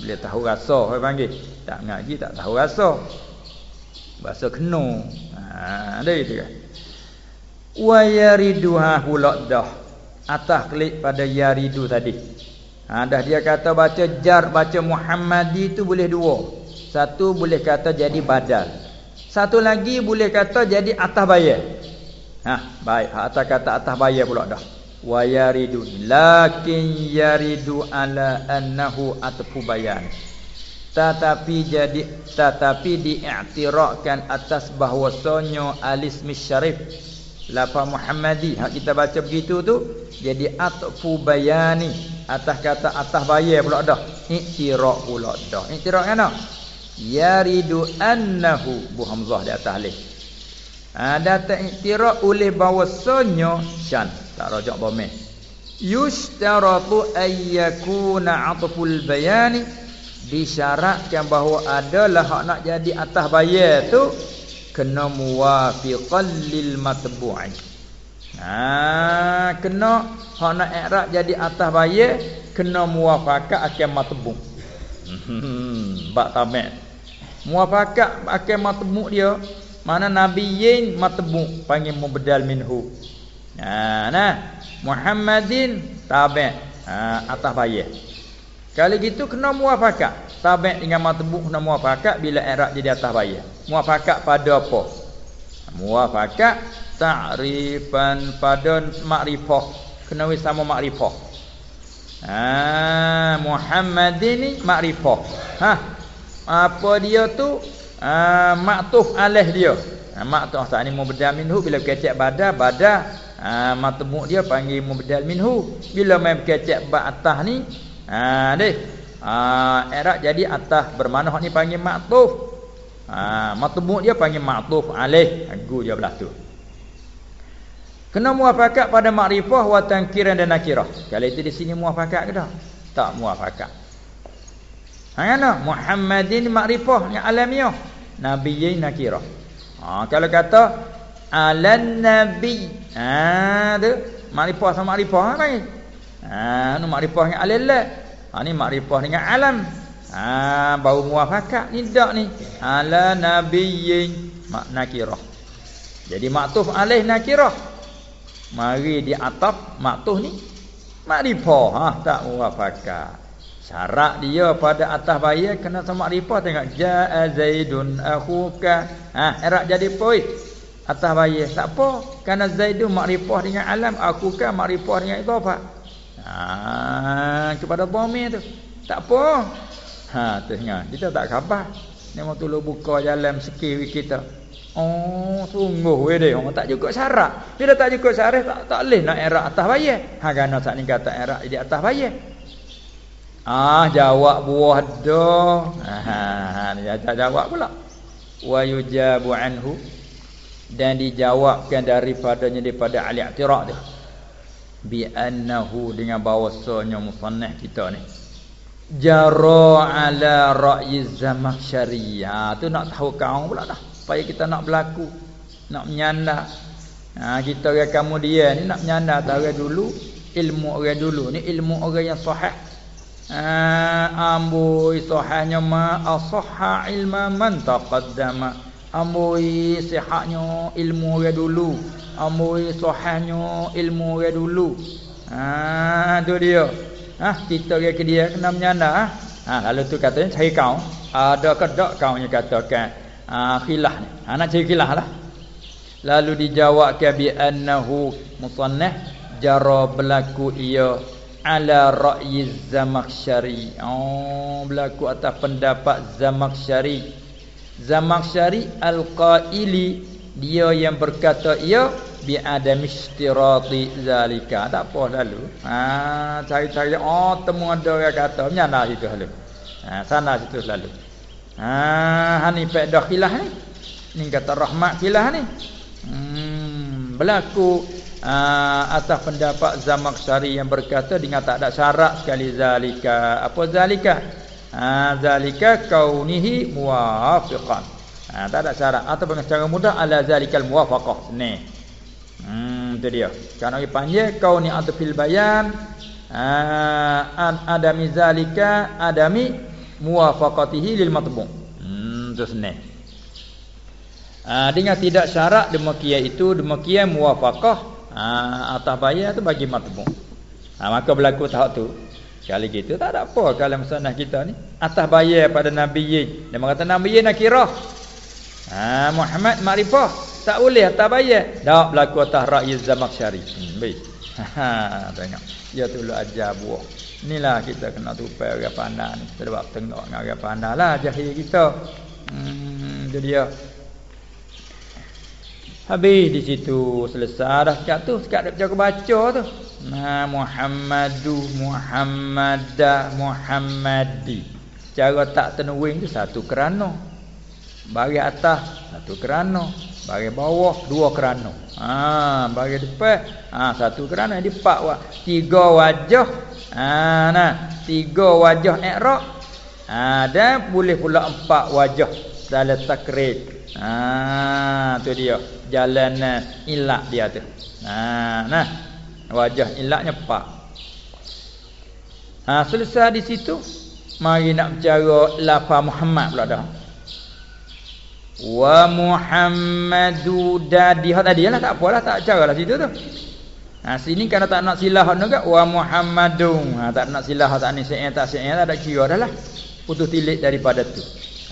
Bila tahu rasa orang panggil. Tak mengaji tak tahu rasa. Bahasa kena. Ha, ada itu kan. Wa yariduha hulak dah. Atas klik pada yaridu tadi. Ha, dah dia kata baca jar, baca Muhammadi itu boleh dua. Satu boleh kata jadi badal. Satu lagi boleh kata jadi atas bayar. Ha, baik. Atas kata atas bayar pula dah wa yaridu lakin yaridu ala annahu atfu bayan tetapi jadi tetapi diiktirafkan atas bahwasanya alismi syarif lafaz muhammadi hak kita baca begitu tu jadi atfu bayani atas kata atas bayar pula dah. Iktiraf pula dah. Iktiraf kan yaridu annahu bu hamzah di atas alif. Ada ha, iktiraf oleh bahwasanya syan tak rajak bomeh yushtaratu ayyakuna atful bayani disyaratkan bahawa adalah hak nak jadi atas bayar tu kena muwafiqan lil matbu'i Ha kena hak nak i'rab jadi atas bayar kena muafakat akan matbu. Hmm, bak tamat. Muafakat akan matbu dia mana nabiyyin matbu panggil mubdal minhu. Ha nah Muhammadin tabi' ha, atas bayar. Kalau gitu kena muafakat. Tabi' dengan matbu kena muafakat bila i'rab jadi atas bayar. Muafakat pada apa? Muafakat ta'rifan pada makrifah. Kena wis sama makrifah. Ha Muhammadin ni makrifah. Ha apa dia tu? Ha maktuf alaih dia. Ha maktuf saat ni mubdal minhu bila kecek bada bada ha matmu dia panggil mubdal minhu. Bila mai kecek ba atas ni ha deh. Ha i'rab jadi atas bermakna ni panggil maktuf. Ha matmu dia panggil maktuf alaih. Agu dia belah tu. Kena muafakat pada makrifah wa tankiran dan nakirah. Kalau itu di sini muafakat ke tak? Tak muafakat. Ha mana? Muhammadin makrifah yang alamiah. Nabiyyin nakirah. Ha kalau kata alan nabi. Ha tu makrifah sama makrifah apa ni? Ha nu makrifah yang alalla. Ha ni makrifah dengan alam. Ha bau muafakat ni tak ni. Ala nabiyyin nakirah. Jadi maktuf alaih nakirah. Mari di atap maktuh ni makrifah ha tak muwafaqah. Syarat dia pada atas bayar kena sama makrifah tengok jaa zaidun akhuka. Ha erat jadi poin. Atas bayar tak apa kerana zaidun makrifah dengan alam akhuka makrifah dengan itu apa? Ha kepada dhamir tu. Tak apa. Ha tengok kita tak khabar. Ni mau tolong buka jalan sikit kita. Oh, sungguh we dia. Orang tak cukup syarat. Bila tak cukup syarat tak tak leh nak erak atas bayar. Ha kan sat ni kata erak di atas bayar. Ah, jawab buah dah. Ha ha dia jawab pula. Wa yujabu anhu dan dijawabkan daripadanya daripada ali i'tirad dia. Bi annahu dengan bahawasanya musannah kita ni. Jara ala ra'yi zamakhsyari. Ha tu nak tahu kau pula dah supaya kita nak berlaku nak menyandar ha, kita orang kamu dia ni nak menyandar orang dulu ilmu orang dulu ni ilmu orang yang sahih ha, amboi sahihnya ma asahha ilma man taqaddama amboi sihatnya ilmu orang dulu amboi sahihnya ilmu orang dulu ha tu dia ha kita orang ke dia kena menyandar ha? ha lalu tu katanya cari kau ada kedak kau yang katakan ha, khilah ni. Ha, nak cari khilah lah. Lalu dijawab ke bi annahu musannah jara berlaku ia ala ra'yi zamakhsyari. Oh, berlaku atas pendapat zamakhsyari. Zamakhsyari al-qaili dia yang berkata ia bi adam istirati zalika. Tak apa lalu. Ha, cari-cari oh temu ada orang kata menyana situ lalu. Ha, sana situ lalu. Ha ni faedah khilah ni. Ni kata rahmat khilah ni. Hmm berlaku uh, atas pendapat Zamakhsyari yang berkata dengan tak ada syarat sekali zalika. Apa zalika? Ha zalika kaunihi muwafiqan. Ha tak ada syarat ataupun secara mudah ala zalikal muwafaqah. Ni. Hmm tu dia. Kan orang panggil kauni atfil bayan uh, adami zalika adami muwafaqatihi lil matbu' hmm tu senang ha, dengan tidak syarat demikian itu demikian muwafaqah ha, atas bayar tu bagi matbu' ha, maka berlaku tahap tu kali gitu tak ada apa kalau masalah kita ni. Atas bayar pada nabi ye. Dia kata nabi ye nakirah. Ha, Muhammad makrifah. Tak boleh atas bayar. Dak berlaku atas rakyat zamakhsyari hmm baik. Ha tengok. Dia tu lu ajar buah. Inilah kita kena tupai orang pandai ni. Kita dapat tengok dengan orang pandai lah jahil kita. Hmm, itu dia. Habis di situ selesai dah sekat tu. Sekat dia baca tu. Nah, Muhammadu, Muhammadah, Muhammadi. Cara tak tenuing tu satu kerana. Bagi atas, satu kerana. Bagi bawah, dua kerana. Ha, bagi depan, ha, satu kerana. Di empat, tiga wajah. Ha nah, tiga wajah i'rab. Ha dan boleh pula empat wajah dalam takrib. Ha tu dia. Jalanan ilak dia tu. Ha, nah. Wajah ilaknya pak. Ha, selesai di situ mari nak bicara lafaz Muhammad pula dah. Wa Muhammadu dadi ha tadi lah tak apalah tak caralah situ tu. Ha sini kalau tak nak silah juga wa Muhammadun. Ha tak nak silah tak ni saya tak saya tak ada kira dah lah. Putus tilik daripada tu.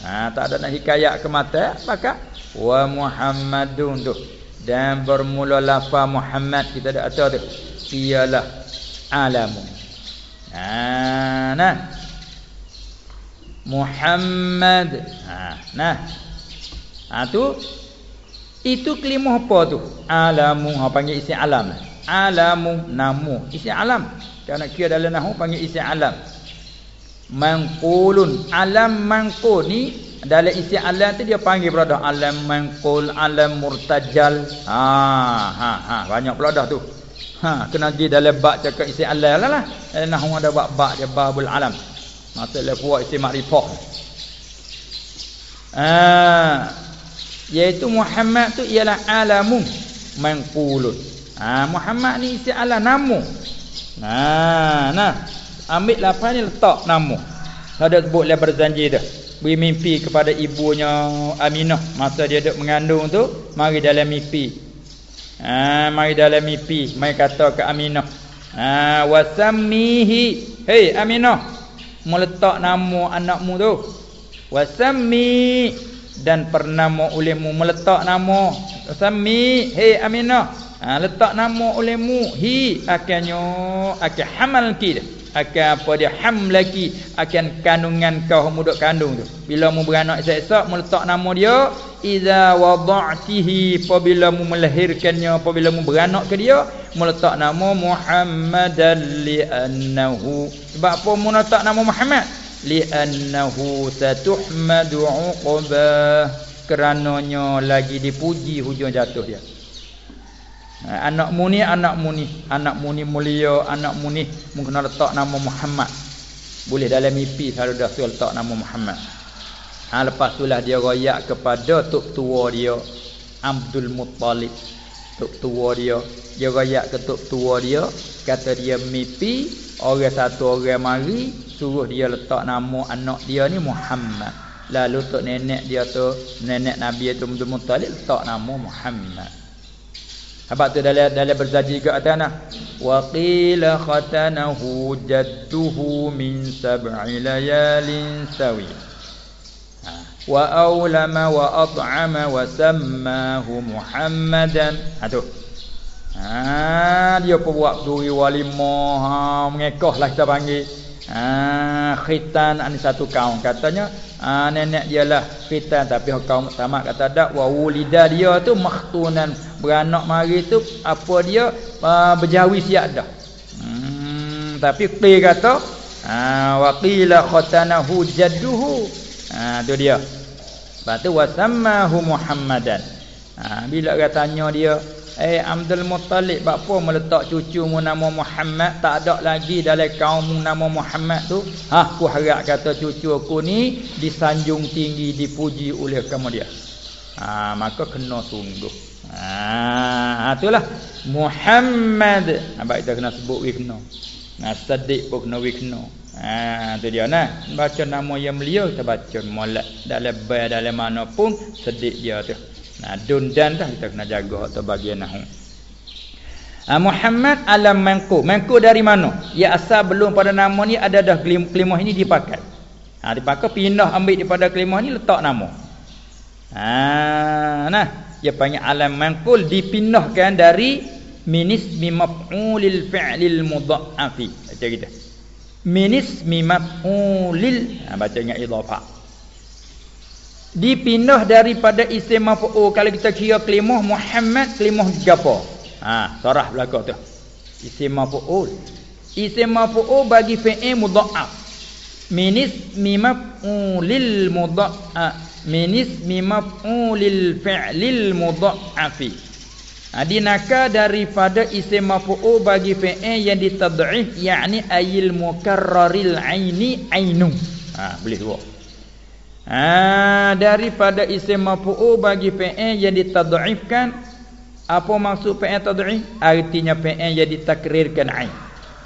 Ha tak ada nak hikayat ke mata maka wa Muhammadun tu. Dan bermula lafaz Muhammad kita ada tu. Ialah alamu. Ha nah. Muhammad. Ha nah. Ha tu itu kelimah apa tu? Alamu ha panggil isi alam. Alamu namu isi alam kerana kira dalam nahu panggil isi alam manqulun alam manqul ni dalam isi alam tu dia panggil pula dah alam manqul alam murtajal ha ha ha banyak pula dah tu ha kena pergi dalam bab cakap isi alam lah lah dalam nahu ada bab bab dia babul alam maksudnya buat isi makrifah ha iaitu Muhammad tu ialah alamun manqulun Ha, Muhammad ni isi ala nama. Ha, nah. Ambil lapan ni letak nama. Ada sebut dia berjanji dah. Beri mimpi kepada ibunya Aminah masa dia duduk mengandung tu, mari dalam mimpi. Ha, mari dalam mimpi, mai kata ke Aminah. Ha, wasammihi. Hei Aminah, meletak nama anakmu tu. Wasammi dan pernama olehmu meletak nama. Wasammi, hei Aminah, ha, letak nama olehmu hi akannya akan hamal kita akan apa dia hamlaki akan kandungan kau muduk kandung tu. Bila mu beranak esok-esok mu letak nama dia iza wada'tihi apabila mu melahirkannya apabila mu beranak ke dia mu letak nama Muhammadan li'annahu. Sebab apa mu letak nama Muhammad? Li'annahu satuhmadu uqbah kerananya lagi dipuji hujung jatuh dia Ha, anak muni anak muni. Anak muni mulia anak muni. Mungkin letak nama Muhammad. Boleh dalam mimpi kalau dah suruh letak nama Muhammad. Ha, lepas itulah dia royak kepada tok tua dia Abdul Muttalib. Tok tua dia. Dia royak ke tok tua dia kata dia mimpi orang satu orang mari suruh dia letak nama anak dia ni Muhammad. Lalu tok nenek dia tu nenek Nabi itu Abdul Muttalib letak nama Muhammad Sebab tu dalam dalam berjanji ke atas nah. Wa qila khatanahu jadduhu min sab'i layalin sawi. Ha. Wa awlama wa at'ama wa sammahu Muhammadan. Ha tu. Ha dia pun buat duri walimah ha mengekohlah kita panggil. Ha khitan ani satu kaum katanya ha, nenek dia lah fitan tapi kaum tamak kata dak wa wulida dia tu makhtunan. Beranak mari tu apa dia? Uh, berjawi siap dah. Hmm, tapi qi kata ha, wa qila khatanahu jadduhu. Ha tu dia. Lepas tu wasammahu muhammadan. Ha, bila katanya dia Eh Abdul Muttalib apa meletak cucu mu nama Muhammad tak ada lagi dalam kaum mu nama Muhammad tu. Ha aku harap kata cucu aku ni disanjung tinggi dipuji oleh kamu dia. Ha maka kena sungguh. Ha itulah Muhammad. Apa kita kena sebut we kena. Nah sedik pun kena we kena. Ha tu dia nah. Baca nama yang mulia kita baca molek dalam dalam mana pun sedik dia tu. Nah, dun dan dah kita kena jaga atau bagian nahu. Ha, Muhammad alam mangku. Mangku dari mana? Ya asal belum pada nama ni ada dah kelimah ini dipakai. Ha, dipakai pindah ambil daripada kelimah ni letak nama. Ha, nah, dia panggil alam mangkul dipindahkan dari minis mimaf'ulil fi'lil mudha'afi. Baca kita. Minis mimaf'ulil. Ha, baca ingat idhafah dipindah daripada isim maf'ul kalau kita kira kelimah Muhammad kelimah gapo ha sarah belaka tu. Isim maf'ul isim maf'ul bagi fi'il mudha'af. Minis mimaf'ulil mudha'af minis mimaf'ulil fi'lil mudha'afi. Ha dinaka daripada isim maf'ul bagi fi'il yang ditad'if yakni ayil mukarraril aini ainun. Ha boleh tu Ha, daripada isim mafu'u bagi fi'il yang ditadhifkan Apa maksud fi'il tad'i? Artinya fi'il yang ditakrirkan ain.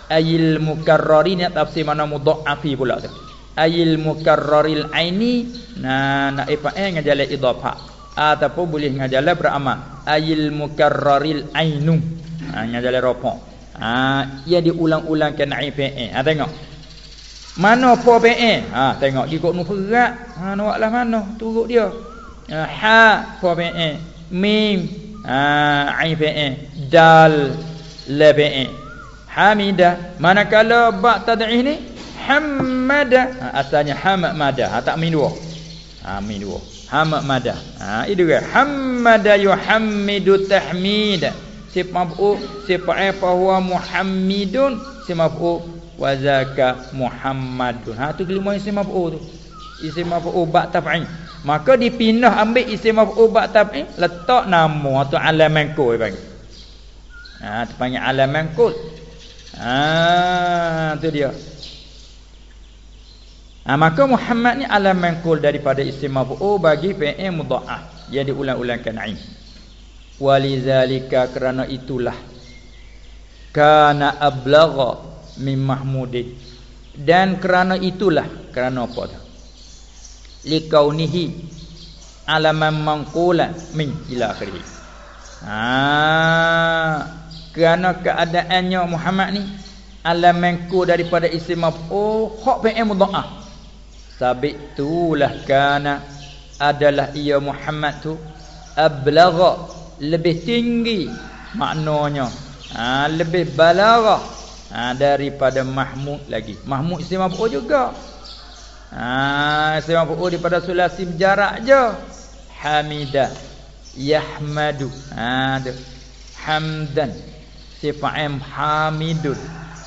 Ayil mukarrari ni tafsir mana mudha'afi pula tu. Ayil mukarraril aini nah nak fa'il ngajalan idhafah. Ataupun boleh ngajalan beramal. Ayil mukarraril ainu. Ha ngajalan rafa'. Ha ia diulang-ulangkan ain fi'il. Ha tengok. Mana apa fi'il? Ha tengok ikut perak. Ha nak lah mana turut dia. Ha, ha apa fi'il? Mim ha ain fi'il. Dal la fi'il. Hamidah. Manakala ba tad'ih ni Hamada. Ha, asalnya Hamada. Ha tak min dua. Ha min dua. Hamada. Ha itu dia. Hamada yuhammidu tahmid. Si maf'ul si fa'il fa Muhammadun si maf'ul wa zaka Muhammadun. Ha tu kelima isim maf'ul tu. Isim maf'ul ba taf'il. Maka dipindah ambil isim maf'ul ba taf'il, letak nama atau alam mangkul panggil. Ha tu panggil alam mangkul. Ha tu dia. Ha, maka Muhammad ni alam mangkul daripada isim maf'ul bagi fi'il mudha'af yang diulang-ulangkan ain. Walizalika kerana itulah kana ablagha min mahmudin. Dan kerana itulah kerana apa tu? Likaunihi alaman manqulan min ila akhirih. Ha kerana keadaannya Muhammad ni alaman ku daripada isim maf'ul hak fi'il mudha'ah. Sabit itulah kana adalah ia Muhammad tu ablagha lebih tinggi maknanya. Ha, lebih balaghah ha, daripada Mahmud lagi. Mahmud isim maf'ul juga. Ha isim maf'ul daripada sulasim jarak je. Hamidah yahmadu. Ha tu. Hamdan sifa'im hamidun.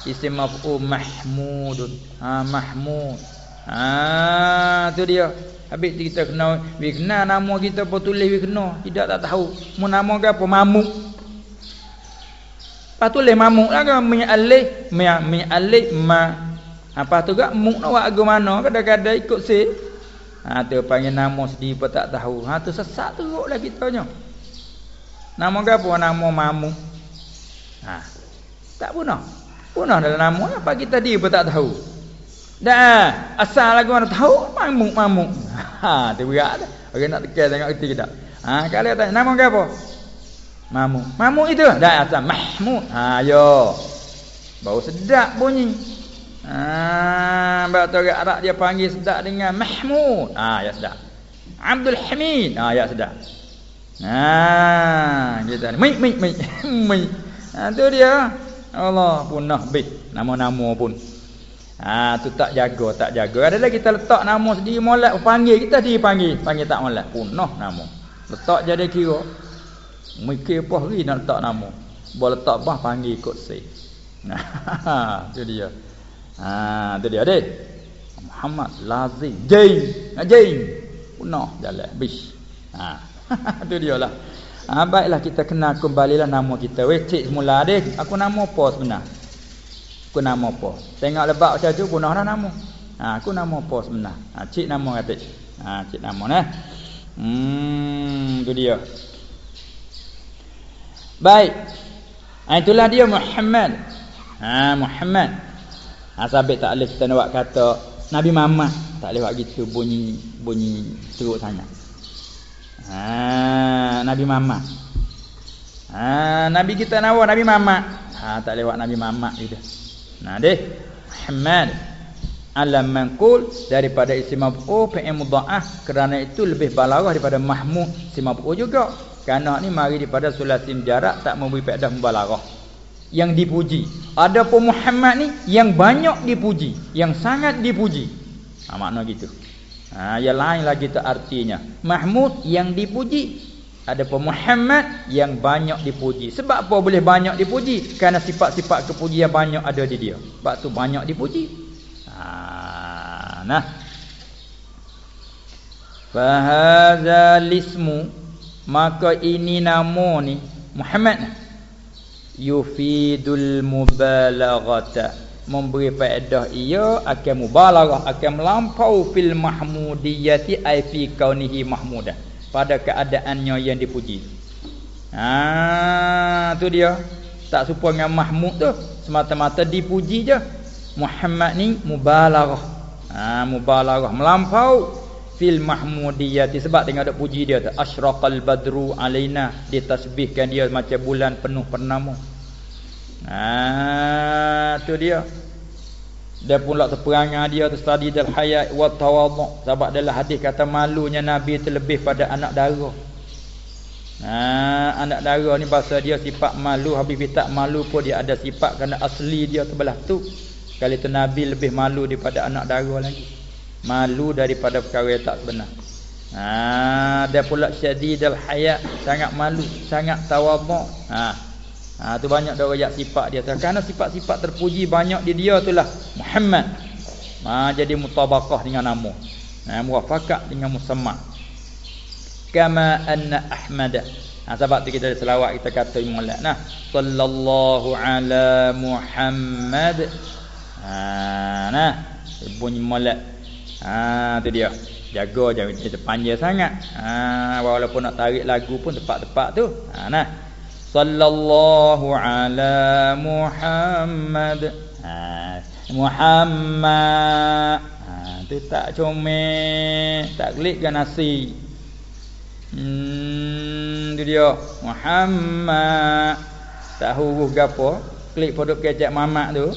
Isim maf'ul mahmudun. Ha mahmud. Ha tu dia. Habis kita kena we kena nama kita apa tulis we kena. Tidak tak tahu. Mu nama ke apa? Mamuk. Lepas tu leh mamuk lah kan Mi alih Mi, mi alih ma. Apa tu gak? Muk nak buat mana? Kadang-kadang ikut si. Ha tu panggil nama sendiri pun tak tahu. Ha tu sesat tu lah kita nya Nama apa? Nama mamuk Ha Tak punah. Punah dalam nama Apa kita dia pun tak tahu. Dah Asal lagu mana tahu? Mamuk mamuk. Ha tu berat Orang nak tekan tengok kita kita Ha kalau tanya Nama apa Mamu. Mamu itu dah asal Mahmud. Ha yo. Bau sedap bunyi. Ha bab tu Arab dia panggil sedap dengan Mahmud. Ha ya sedap. Abdul Hamid. Ha ya sedap. Ha kita ni. Mi mi mi. mi. Ha tu dia. Allah punah bih nama-nama pun. Ha tu tak jaga tak jaga. Ada lagi kita letak nama sendiri molek panggil kita dipanggil. Panggil tak molek punah nama. Letak jadi kira. Mikir apa hari nak letak nama Boleh letak bah panggil ikut si Nah, tu dia. Ha, tu dia adik. Muhammad Lazim. Jain. Ha, Jain. Punah jalan. Bish. Ha, tu dia lah. Ha, Baiklah kita kenal kembali lah nama kita. Cik semula adik. Aku nama apa sebenar? Aku nama apa? Tengok lebak macam tu punah lah nama. Ha, Aku nama apa sebenar? Ha, Cik nama kata ha, Cik nama nah. Hmm, tu dia Baik. Ha, itulah dia Muhammad. Ha Muhammad. Ha sabit tak boleh kita nak kata Nabi Muhammad tak boleh buat gitu bunyi bunyi teruk sangat. Ha Nabi Muhammad. Ha Nabi kita nawa Nabi Muhammad. Ha tak boleh buat Nabi Muhammad gitu. Nah deh Muhammad alam manqul daripada isim maf'ul fi'il mudha'ah kerana itu lebih balaghah daripada mahmud isim maf'ul juga kerana ni mari daripada sulasim jarak tak memberi faedah mubalaghah. Yang dipuji. Ada pun Muhammad ni yang banyak dipuji, yang sangat dipuji. Ha makna gitu. Ha yang lain lagi tu artinya. Mahmud yang dipuji. Ada Muhammad yang banyak dipuji. Sebab apa boleh banyak dipuji? Kerana sifat-sifat kepujian banyak ada di dia. Sebab tu banyak dipuji. Ha nah. Fahadha lismu maka ini nama ni Muhammad yufidul mubalaghata memberi faedah ia akan mubalaghah akan melampau fil mahmudiyati ai fi kaunihi mahmuda pada keadaannya yang dipuji Ha tu dia. Tak serupa dengan Mahmud tu. Semata-mata dipuji je. Muhammad ni mubalaghah. Ha mubalaghah melampau fil mahmudiyati sebab tengok ada puji dia tu. Asyraqal badru alaina ditasbihkan dia macam bulan penuh purnama. Ha tu dia. Dia pun lah terperangai dia terstadi dal hayat wa tawadhu sebab dalam hadis kata malunya nabi itu lebih pada anak dara. Ha, anak dara ni bahasa dia sifat malu habis tak malu pun dia ada sifat kerana asli dia terbelah tu. Kali tu Nabi lebih malu daripada anak dara lagi. Malu daripada perkara yang tak sebenar. Ha, dia pula syadidul hayat, sangat malu, sangat tawadhu. Ha. Ha tu banyak dah ayat sifat dia. Kerana sifat-sifat terpuji banyak di dia itulah Muhammad. Ha jadi mutabaqah dengan nama. Ha muwafaqah dengan musamma kama anna ahmad ha, sebab tu kita selawat kita kata mulak nah sallallahu ala muhammad ha nah bunyi mulak ha tu dia jaga jangan panjang sangat ha walaupun nak tarik lagu pun tepat-tepat tu ha nah sallallahu ala muhammad ha muhammad ha tu tak comel tak klikkan nasi Hmm, tu dia. Muhammad. Tak huruf gapo? Klik produk kecap mamak tu.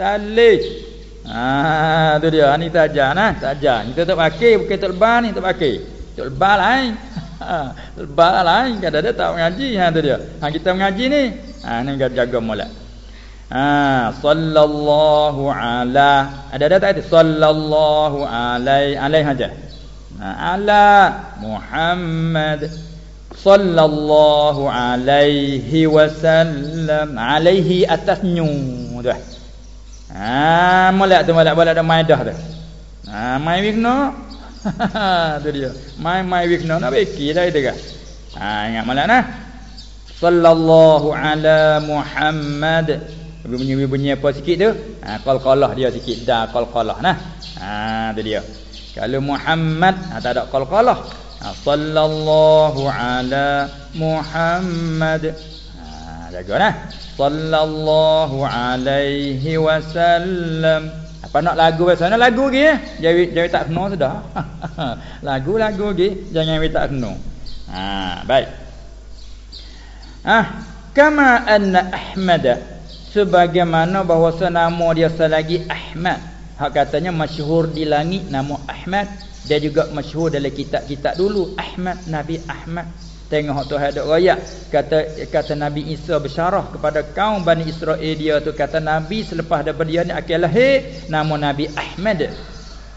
Talih. Ha, tu dia. Ni tajam nah, tajam. Kita tak pakai bukan tak lebah ni tak pakai. Tak lebah lain. Ha, lebah lain kada ada tak mengaji ha tu dia. Ha kita mengaji ni. Ha ni jaga molek. Ha sallallahu ala. Ada ada tak itu? Sallallahu alaihi alaihi aja ala Muhammad sallallahu alaihi wasallam alaihi atas nyu tu ha molek tu molek boleh ada maidah tu. Ha mai wikno tu dia. Mai mai wikno nak beki dah itu kan? Ha ingat molek nah. Sallallahu ala Muhammad. Bunyi bunyi apa sikit tu? Ha qalqalah dia sikit. Dah qalqalah nah. Ha tu dia. Kalau Muhammad ha, tak ada qalqalah. Ha, sallallahu ala Muhammad. Ha jagalah. Sallallahu alaihi wasallam. Apa nak lagu bahasa nak lagu lagi ya? Jadi jadi tak kena sudah. Lagu-lagu lagi jangan we tak kena. Ha baik. Ah kama anna Ahmad sebagaimana bahawa nama dia selagi Ahmad Hak katanya masyhur di langit nama Ahmad dia juga masyhur dalam kitab-kitab dulu Ahmad Nabi Ahmad tengok tu ada royak. Kata kata Nabi Isa bersyarah kepada kaum Bani Israel dia tu kata Nabi selepas daripada dia ni akan lahir nama Nabi Ahmad.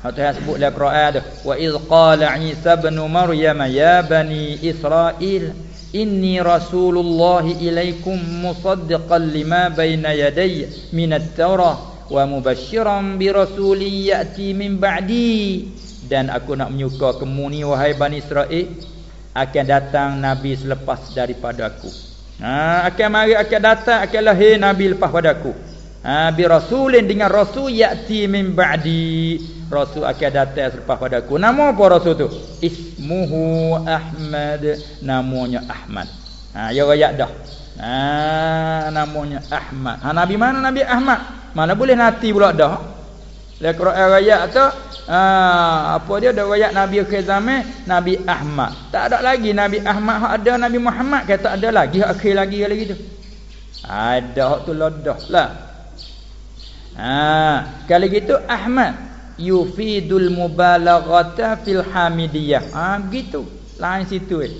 Hak tu sebut dalam Quran tu wa iz qala Isa ibn Maryam ya bani Israel inni rasulullah ilaikum musaddiqan lima baina yadayya min at-taurah wa mubashiran bi rasulin yati min ba'di. Dan aku nak menyuka kamu ni wahai bani Israel akan datang nabi selepas daripada aku. Ha akan mari akan datang akan lahir nabi lepas pada aku. Ha bi rasulin dengan rasul yati min ba'di. Rasul akan datang selepas pada aku. Nama apa rasul tu? Ismuhu ahmad. Namanya ahmad. Ha ya rakyat dah. Ha namanya ahmad. Ha nabi mana? Nabi ahmad. Mana boleh nanti pula dah. Le Quran ayat tu ha, apa dia ada ayat Nabi akhir zaman Nabi Ahmad. Tak ada lagi Nabi Ahmad hak ada Nabi Muhammad kata ada lagi hak akhir lagi lagi tu. Ada hak tu lodah lah. Ha, kalau gitu Ahmad yufidul mubalaghata fil hamidiyah. Ha begitu. Lain situ eh.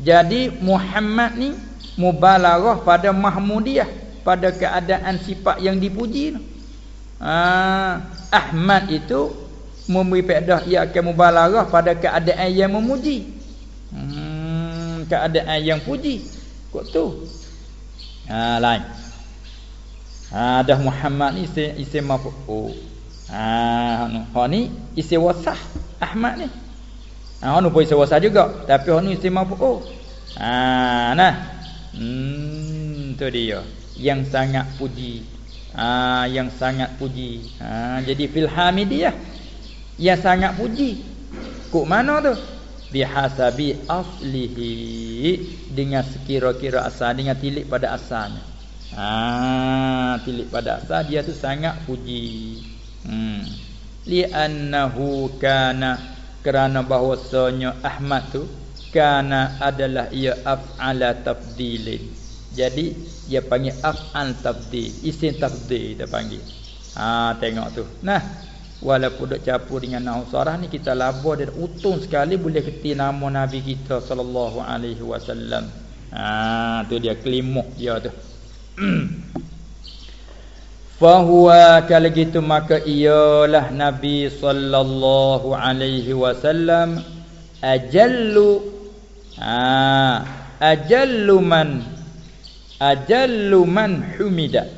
Jadi Muhammad ni mubalaghah pada Mahmudiyah pada keadaan sifat yang dipuji ha, Ahmad itu memberi faedah ia akan mubalarah pada keadaan yang memuji. Hmm, keadaan yang puji. Kok tu. Ha, lain. Ha, dah Muhammad ni isim, isim mafu'u ha, ha, ni isim wasah Ahmad ni. Ha, ni pun isim wasah juga tapi ni isim mafu'u ha, nah. Hmm, tu dia. Yang sangat puji ha, yang sangat puji. Ha, jadi fil hamidiyah yang sangat puji. Kok mana tu? Bihasabi aslihi. Dengan sekira-kira asal. Dengan tilik pada asalnya. Ha tilik pada asal dia tu sangat puji. Hmm. Li annahu kana kerana bahwasanya Ahmad tu kana adalah ia af'ala tafdilin. Jadi dia panggil af'al tafdil isim tafdil dia panggil. Ha tengok tu. Nah walaupun dok campur dengan nahu sarah ni kita labur dan untung sekali boleh keti nama nabi kita sallallahu alaihi wasallam. Ha tu dia kelimuk dia tu. Fahuwa kalau gitu maka ialah nabi sallallahu alaihi wasallam ajallu ha ajallu man ajallu man humida.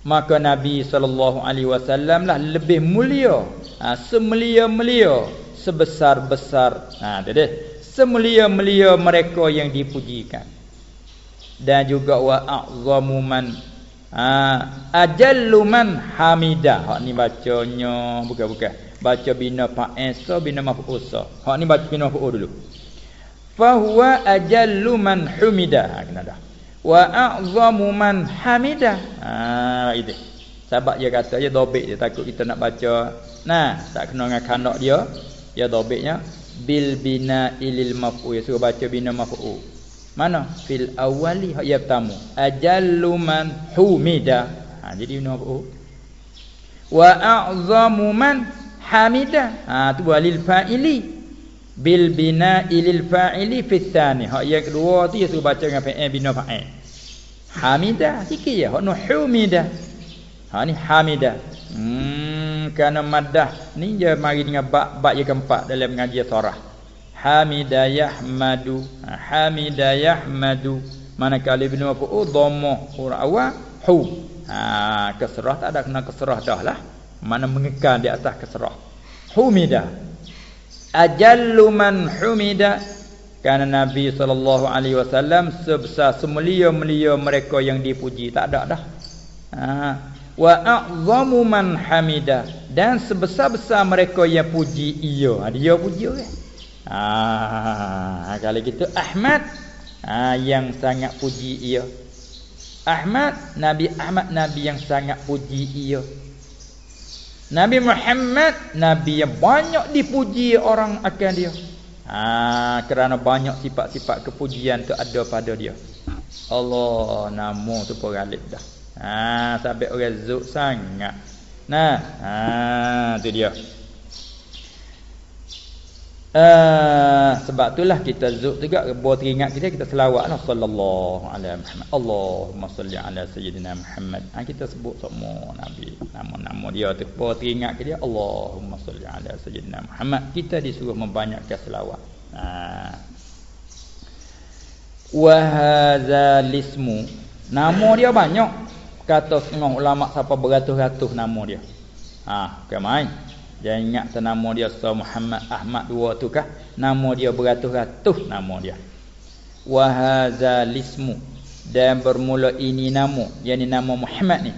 Maka Nabi sallallahu alaihi wasallam lah lebih mulia. Ha, semulia-mulia sebesar-besar. Ha tu dia. Semulia-mulia mereka yang dipujikan. Dan juga wa a'zamu man ha ajallu man hamida. Hak ni bacanya bukan-bukan baca bina fa'isa bina maf'usa hak ni baca bina maf'ul dulu. Fa huwa ajallu man humida. Ha kena dah wa a'zamu man hamida ha itu sebab dia kata dia dobik dia takut kita nak baca. Nah tak kena dengan kandak dia. Dia dobiknya bil bina ilil maf'u ya suruh baca bina maf'u mana? Fil awali ya pertama. Ajallu man humida. Ha jadi bina maf'u wa a'zamu man hamida ha tu walil fa'ili bil bina ilil fa'ili fi tsani hak yang kedua tu dia suruh baca dengan fa'il bina fa'il. Hamida sikit je. Hak no humida ha ni hamida hmm kerana maddah ni je mari dengan bab bab yang keempat dalam mengaji surah hamida yahmadu. Ha, hamida yahmadu. Manakala ibnu apa oh dhamma huruf awal hu. Ha kasrah tak ada kena kasrah dah lah. Mana mengekal di atas kasrah humida ajallu man humida. Karena Nabi sallallahu alaihi wasallam sebesar semulia-mulia mereka yang dipuji. Tak ada dah. Ha. Wa a'zamu man hamida. Dan sebesar-besar mereka yang puji ia. Ha, dia puji orang. Ha kalau gitu Ahmad ha yang sangat puji ia. Ahmad Nabi Ahmad Nabi yang sangat puji ia Nabi Muhammad Nabi yang banyak dipuji orang akan dia. Ha, Kerana banyak sifat-sifat kepujian tu ada pada dia. Allah nama tu pun galib dah. Ha, Sampai orang zuk sangat. Nah, ha, tu dia Uh, sebab itulah kita zuk juga buat teringat kita kita selawatlah sallallahu alaihi Muhammad. Allahumma salli ala sayyidina Muhammad. Ha, kita sebut semua nabi nama-nama dia tu buat teringat dia Allahumma salli ala sayyidina Muhammad. Kita disuruh membanyakkan selawat. Ha. Wa hadza lismu. Nama dia banyak. Kata setengah ulama siapa beratus-ratus nama dia. Ha, bukan main. Jangan ingat nama dia Sa Muhammad Ahmad dua tu kah? Nama dia beratus-ratus nama dia. Wa hadza lismu dan bermula ini nama, yakni nama Muhammad ni.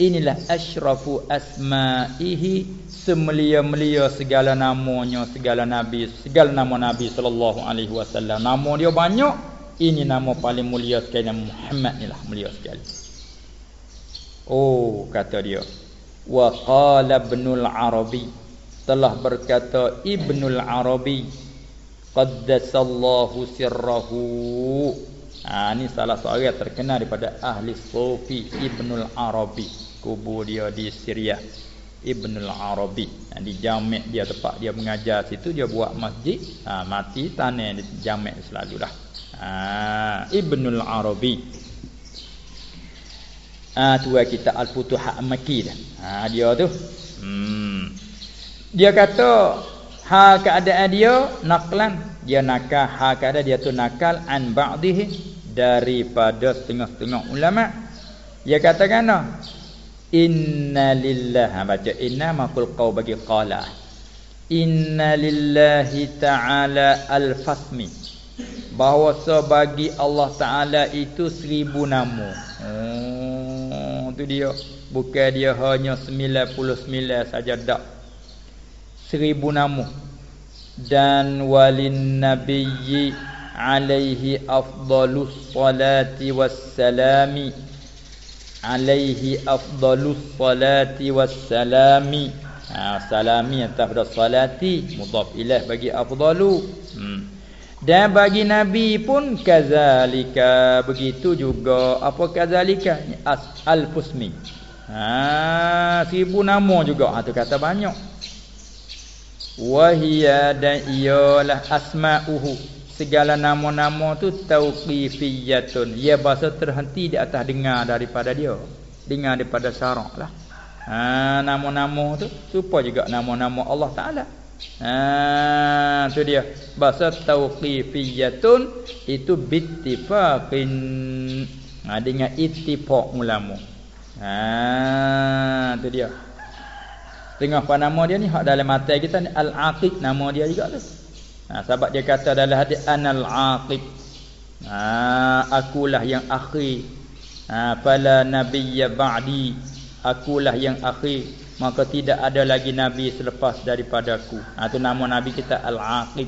Inilah asyrafu asma'ihi semulia-mulia segala namanya, segala nabi, segala nama nabi sallallahu alaihi wasallam. Nama dia banyak, ini nama paling mulia sekali Muhammad ni lah mulia sekali. Oh, kata dia wa qala ibnul arabi. Telah berkata ibnul arabi qaddasallahu sirrahu. Ha ni salah seorang terkenal daripada ahli sufi ibnul arabi. Kubur dia di syria. Ibnul arabi. Ha, di jamek dia tempat dia mengajar. Situ dia buat masjid. Ha, mati tanah di jamek selalulah. Ha ibnul arabi Ah tu kita Al-Futuhat Makki dah. Ha dia tu. Hmm. Dia kata ha keadaan dia naklan, dia nakal ha keadaan dia tu nakal an ba'dihi daripada setengah-setengah ulama. Dia kata kena Inna lillahi ha, baca inna makul qaw bagi qala. Inna lillahi ta'ala al-fasmi. Bahawa bagi Allah Ta'ala itu seribu nama. Hmm tu dia bukan dia hanya 99 saja dak seribu nama dan walin nabiyyi alaihi afdalus salati wassalami. Alaihi afdalus salati wassalami. Ha, salami atas pada salati mudhaf ilaih bagi afdalu. Hmm. Dan bagi nabi pun kazalika begitu juga apa kazalika al fusmi Ha, seribu nama juga. Ha, tu kata banyak. Wahia dan ialah asma'uhu. Segala nama-nama tu tauqifiyatun. Ia bahasa terhenti di atas dengar daripada dia. Dengar daripada syarak lah. Ha, nama-nama tu. Supaya juga nama-nama Allah Ta'ala. Ha, tu dia. Bahasa tauqifiyatun. Itu bittifaqin. Ha, dengan ittifaq ulama. Ha tu dia. Tengah apa nama dia ni hak dalam mata kita ni al-aqib nama dia juga tu. Ha sebab dia kata dalam hadis anal aqib. Ha akulah yang akhir. Ha fala nabiyya ba'di. Akulah yang akhir. Maka tidak ada lagi nabi selepas daripada aku. Ha tu nama nabi kita al-aqib.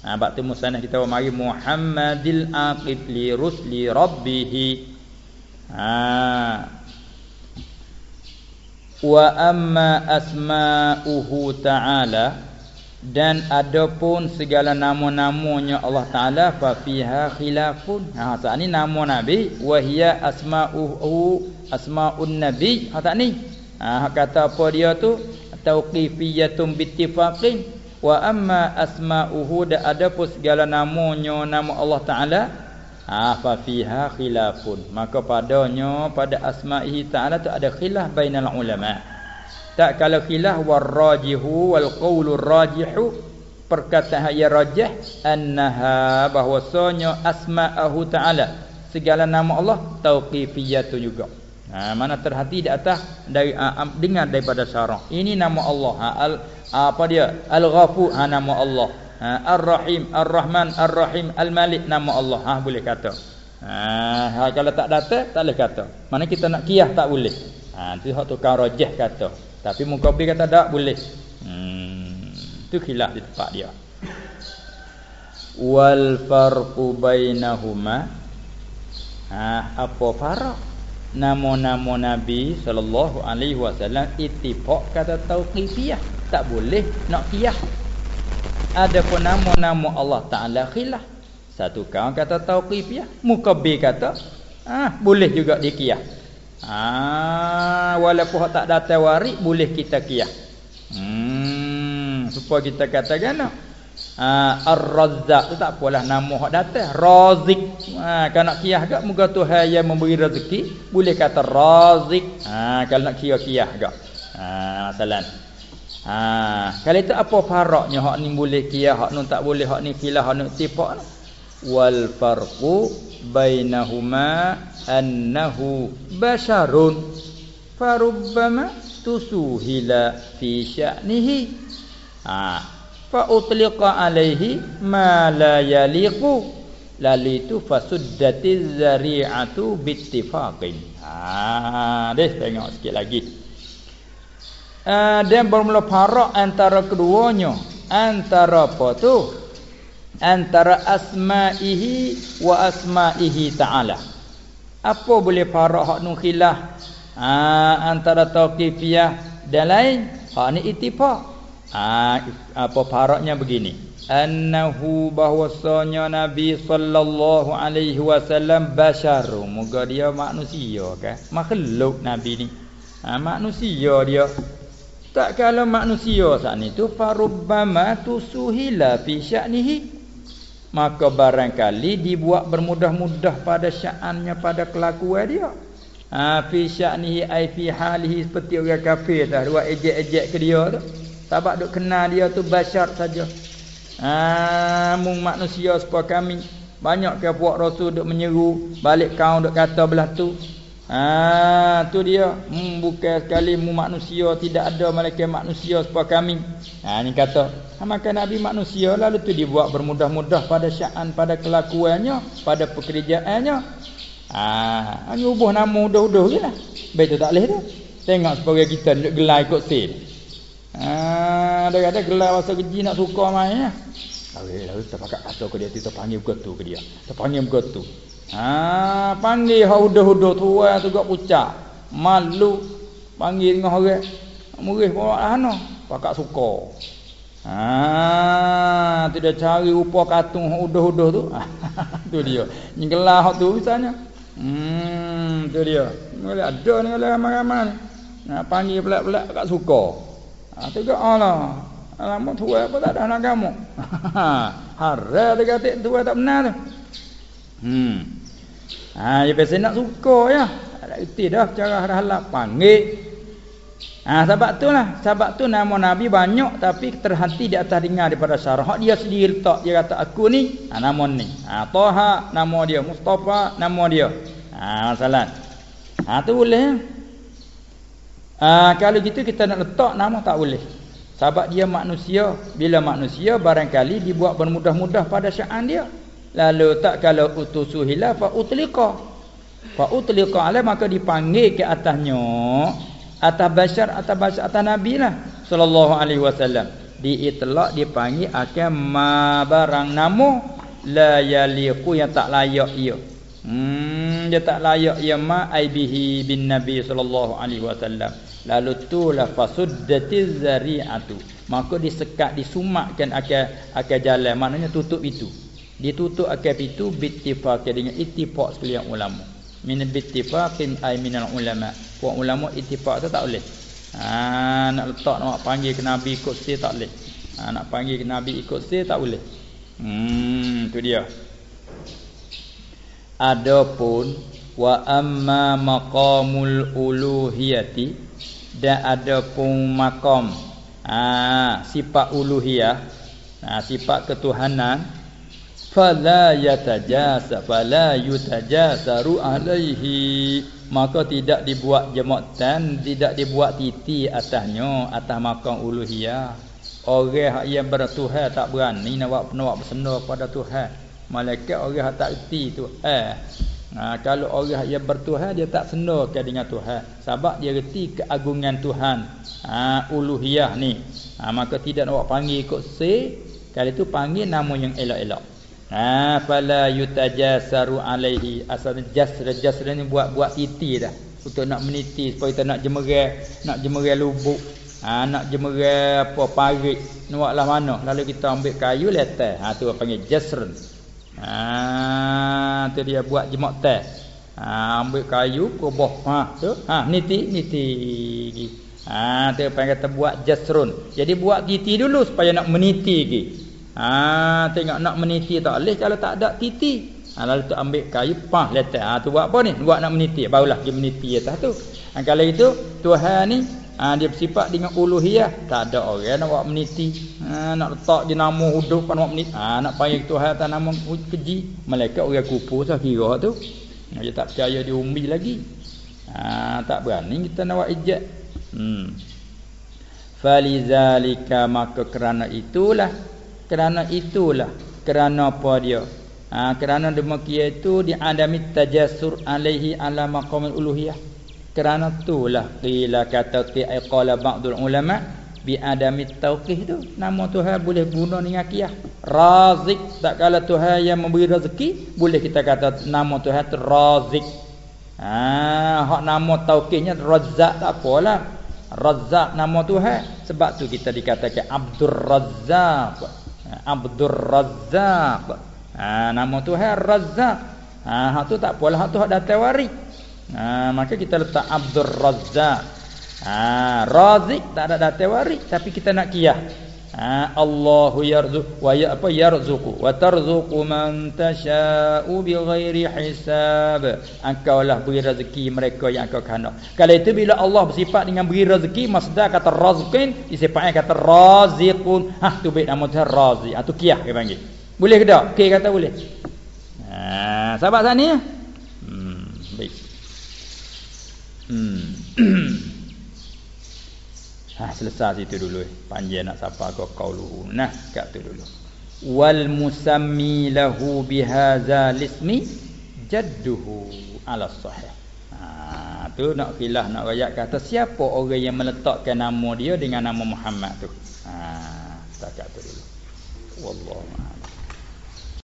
Ha bab tu musanah kita mari Muhammadil aqib li rusli rabbih. Ha wa amma asma'uhu ta'ala dan adapun segala nama-namanya Allah Taala fa fiha khilafun ha saat ni nama nabi wa hiya asma'uhu asma'un nabi ha tak ni ha kata apa dia tu? Tauqifiyatun bittifaqin. Wa amma asma'uhu dan adapun segala namanya nama Allah Taala. Ha fa fiha khilafun. Maka padanya pada asma'ihi ta'ala tu ada khilaf bainal ulama. Tak kalau khilaf warajihu wal qawlur rajihu. Perkataan yang rajih annaha bahwasanya asma'ahu ta'ala. Segala nama Allah tauqifiyatu juga ha mana terhati di atas dari uh, dengar daripada syarak ini nama Allah ha, al apa dia al-ghafur ha nama Allah ha, Ar-Rahim, Ar-Rahman, Ar-Rahim, Al-Malik nama Allah. Ha boleh kata. Ha, kalau tak datang tak boleh kata. Mana kita nak kiyah tak boleh. Ha tu hak tukang rajih kata. Tapi mukabil kata tak boleh. Hmm tu khilaf di tempat dia. Wal farqu bainahuma ha apa farak? Nama-nama Nabi sallallahu alaihi wasallam ittifaq kata tauqifiyah. Tak boleh nak kiyah ada pun nama-nama Allah Taala khilaf. Satu kaum kata tauqifiyah, mukabbir kata ah boleh juga dikiyah. Ah walaupun tak datang waris boleh kita kiyah. Hmm supaya kita kata gana. Ah ar-razzaq tu tak apalah nama hak datang razik. Ah kalau nak kiyah gak muka Tuhan yang memberi rezeki, boleh kata razik. Ah kalau nak kiyah-kiyah gak. Ah masalah. Ha, kalau itu apa faraknya hak ni boleh kiyah, hak ni tak boleh, hak ni filah, hak ni tipak. Wal farqu bainahuma annahu basharun farubbama tusuhila fi sya'nihi. Ha, fa utliqa alaihi ma la yaliqu. Lalu itu fasuddatiz zari'atu bittifaqin. Ha, deh tengok sikit lagi. Uh, dan bermula farak antara keduanya. Antara apa tu? Antara asma'ihi wa asma'ihi ta'ala. Apa boleh farak hak nun khilaf uh, antara tauqifiyah dan lain? Hak ni ittifaq uh, apa faraknya begini. Annahu bahwasanya nabi sallallahu alaihi wasallam basyarum moga dia manusia kan makhluk nabi ni. Ha, manusia dia. Tak kalau manusia saat ni tu farubbama tusuhila fi sya'nihi. Maka barangkali dibuat bermudah-mudah pada sya'annya pada kelakuan dia. Ha fi sya'nihi ai fi halihi seperti orang kafir dah buat ejek-ejek ke dia tu. Sebab duk kenal dia tu basyar saja. Ha mung manusia sepa kami banyak ke puak rasul duk menyeru balik kau duk kata belah tu Ah tu dia. Hmm, bukan sekali mu manusia tidak ada malaikat manusia seperti kami. Ha ni kata, ha, maka nabi manusia lalu tu dibuat bermudah-mudah pada sya'an pada kelakuannya, pada pekerjaannya. Ah, ha, ubah nama udah-udah jelah. Betul tak leh tu. Tengok sebagai kita duduk gelai ikut sin. Ah ada ada gelar bahasa keji nak suka main ya. Lalu lalu kita pakai kata ke dia kita panggil begitu ke dia. Kita panggil begitu. Ha panggil hau dah-dah tua tu gak pucak. Malu panggil dengan orang. Murih pun ana pakai suka. Ha tu dia cari rupa katung udah-udah tu. tu dia. Ni gelar tu misalnya. Hmm tu dia. Boleh ada ni ramai-ramai. Nah, panggil pelak-pelak kat suka. Ha tu ke Allah. Lama tua apa tak ada anak kamu. Hara dia kata tua tak benar tu. Hmm. Ha dia biasa nak suka ya. Ada erti dah cara halap panggil. Ha sebab tu lah, sebab tu nama Nabi banyak tapi terhenti di atas dengar daripada syarah. Dia sendiri letak dia kata aku ni, ha nama ni. Ha Taha nama dia, Mustafa nama dia. Ha masalah. Ha tu boleh. Ha kalau gitu kita nak letak nama tak boleh. Sebab dia manusia, bila manusia barangkali dibuat bermudah-mudah pada sya'an dia. Lalu tak kalau utusu hilaf fa utliqa. Fa utliqa alai maka dipanggil ke atasnya atas bashar atas bashar atas nabi lah sallallahu alaihi wasallam diitlak dipanggil akan ma barang nama la yaliqu yang tak layak ia hmm dia tak layak ia ma aibihi bin nabi sallallahu alaihi wasallam lalu tu la fasuddatiz zari'atu. Maka disekat disumakkan akan akan jalan. Maknanya tutup itu ditutup akan itu bittifaq. Dengan ittifaq sekalian ulama. Min bittifaqin ay minal ulama. Puak ulama ittifaq tu tak boleh. Ha nak letak nak panggil ke nabi ikut si tak boleh. Ha nak panggil ke nabi ikut si tak boleh. Hmm tu dia. Adapun wa amma maqamul uluhiyati dan adapun maqam ha sifat uluhiyah. Ha sifat ketuhanan. Fala yatajasa fala yutajasaru alaihi. Maka tidak dibuat jematan tidak dibuat titi atasnya atas makam uluhiyah. Orang yang bertuhan tak berani nak buat nak bersenda pada Tuhan. Malaikat orang tak erti tu Nah, kalau orang yang bertuhan dia tak sendakan dengan Tuhan. Sebab dia reti keagungan Tuhan. Ha, uluhiyah ni. Ha, maka tidak nak panggil ikut se, kalau itu panggil nama yang elok-elok. Ha fala yutajasaru alaihi. Asal jasr jasr ni buat buat titi dah. Untuk nak meniti supaya kita nak jemerah nak jemerah lubuk. Ha nak jemerah apa parit nak mana? Lalu kita ambil kayu letak. Ha tu panggil jasr ha tu dia buat jemak teh ha ambil kayu koboh ha tu ha niti niti ha tu panggil kita buat jasrun jadi buat titi dulu supaya nak meniti lagi Ha tengok nak meniti tak boleh kalau tak ada titi. Ha lalu tu ambil kayu pah letak. Ha tu buat apa ni? Buat nak meniti. Barulah dia meniti atas tu. Ha kalau itu Tuhan ni ha, dia bersifat dengan uluhiyah. Tak ada orang nak buat meniti. Ha nak letak je nama buat meniti. Ha nak panggil Tuhan atas nama keji. Malaikat orang kupu sah kira tu. Ha, dia tak percaya dia umbi lagi. Ha tak berani kita nak buat ijat. Hmm. Falizalika maka kerana itulah kerana itulah kerana apa dia ha, kerana demikian itu diadami tajassur alaihi ala maqamul uluhiyah kerana itulah qila kata qi qala ba'dul ulama bi adami tauqih tu nama Tuhan boleh guna dengan kiyah razik tak kala Tuhan yang memberi rezeki boleh kita kata nama Tuhan tu razik ha hak nama tauqihnya razzaq tak apalah razzaq nama Tuhan sebab tu kita dikatakan abdur razzaq Abdul Razzaq. Ha nama Tuhan Razzaq. Ha hak tu tak apalah hak tu hak datang wari. Ha maka kita letak Abdul Razzaq. Ha Razik tak ada datang wari tapi kita nak kiyah. Ha, Allahu yarzuq wa ya apa yarzuqu wa tarzuqu man tasha'u bighairi hisab. Engkau lah beri rezeki mereka yang engkau kehendak. Kalau itu bila Allah bersifat dengan beri rezeki masdar kata razqin disifatnya kata raziqun. Ha tu baik nama tu razi. Ha tu kiyah dia panggil. Boleh ke tak? Okey kata boleh. Ha sahabat sana ya. Hmm baik. Hmm Ha, selesai situ dulu. Panjang nak sapa kau qauluhu. Nah, kat tu dulu. Wal musammi lahu bihadza lismi jadduhu ala sahih. Ha, tu nak khilaf nak rakyat kata siapa orang yang meletakkan nama dia dengan nama Muhammad tu. Ha, setakat tu dulu wallahu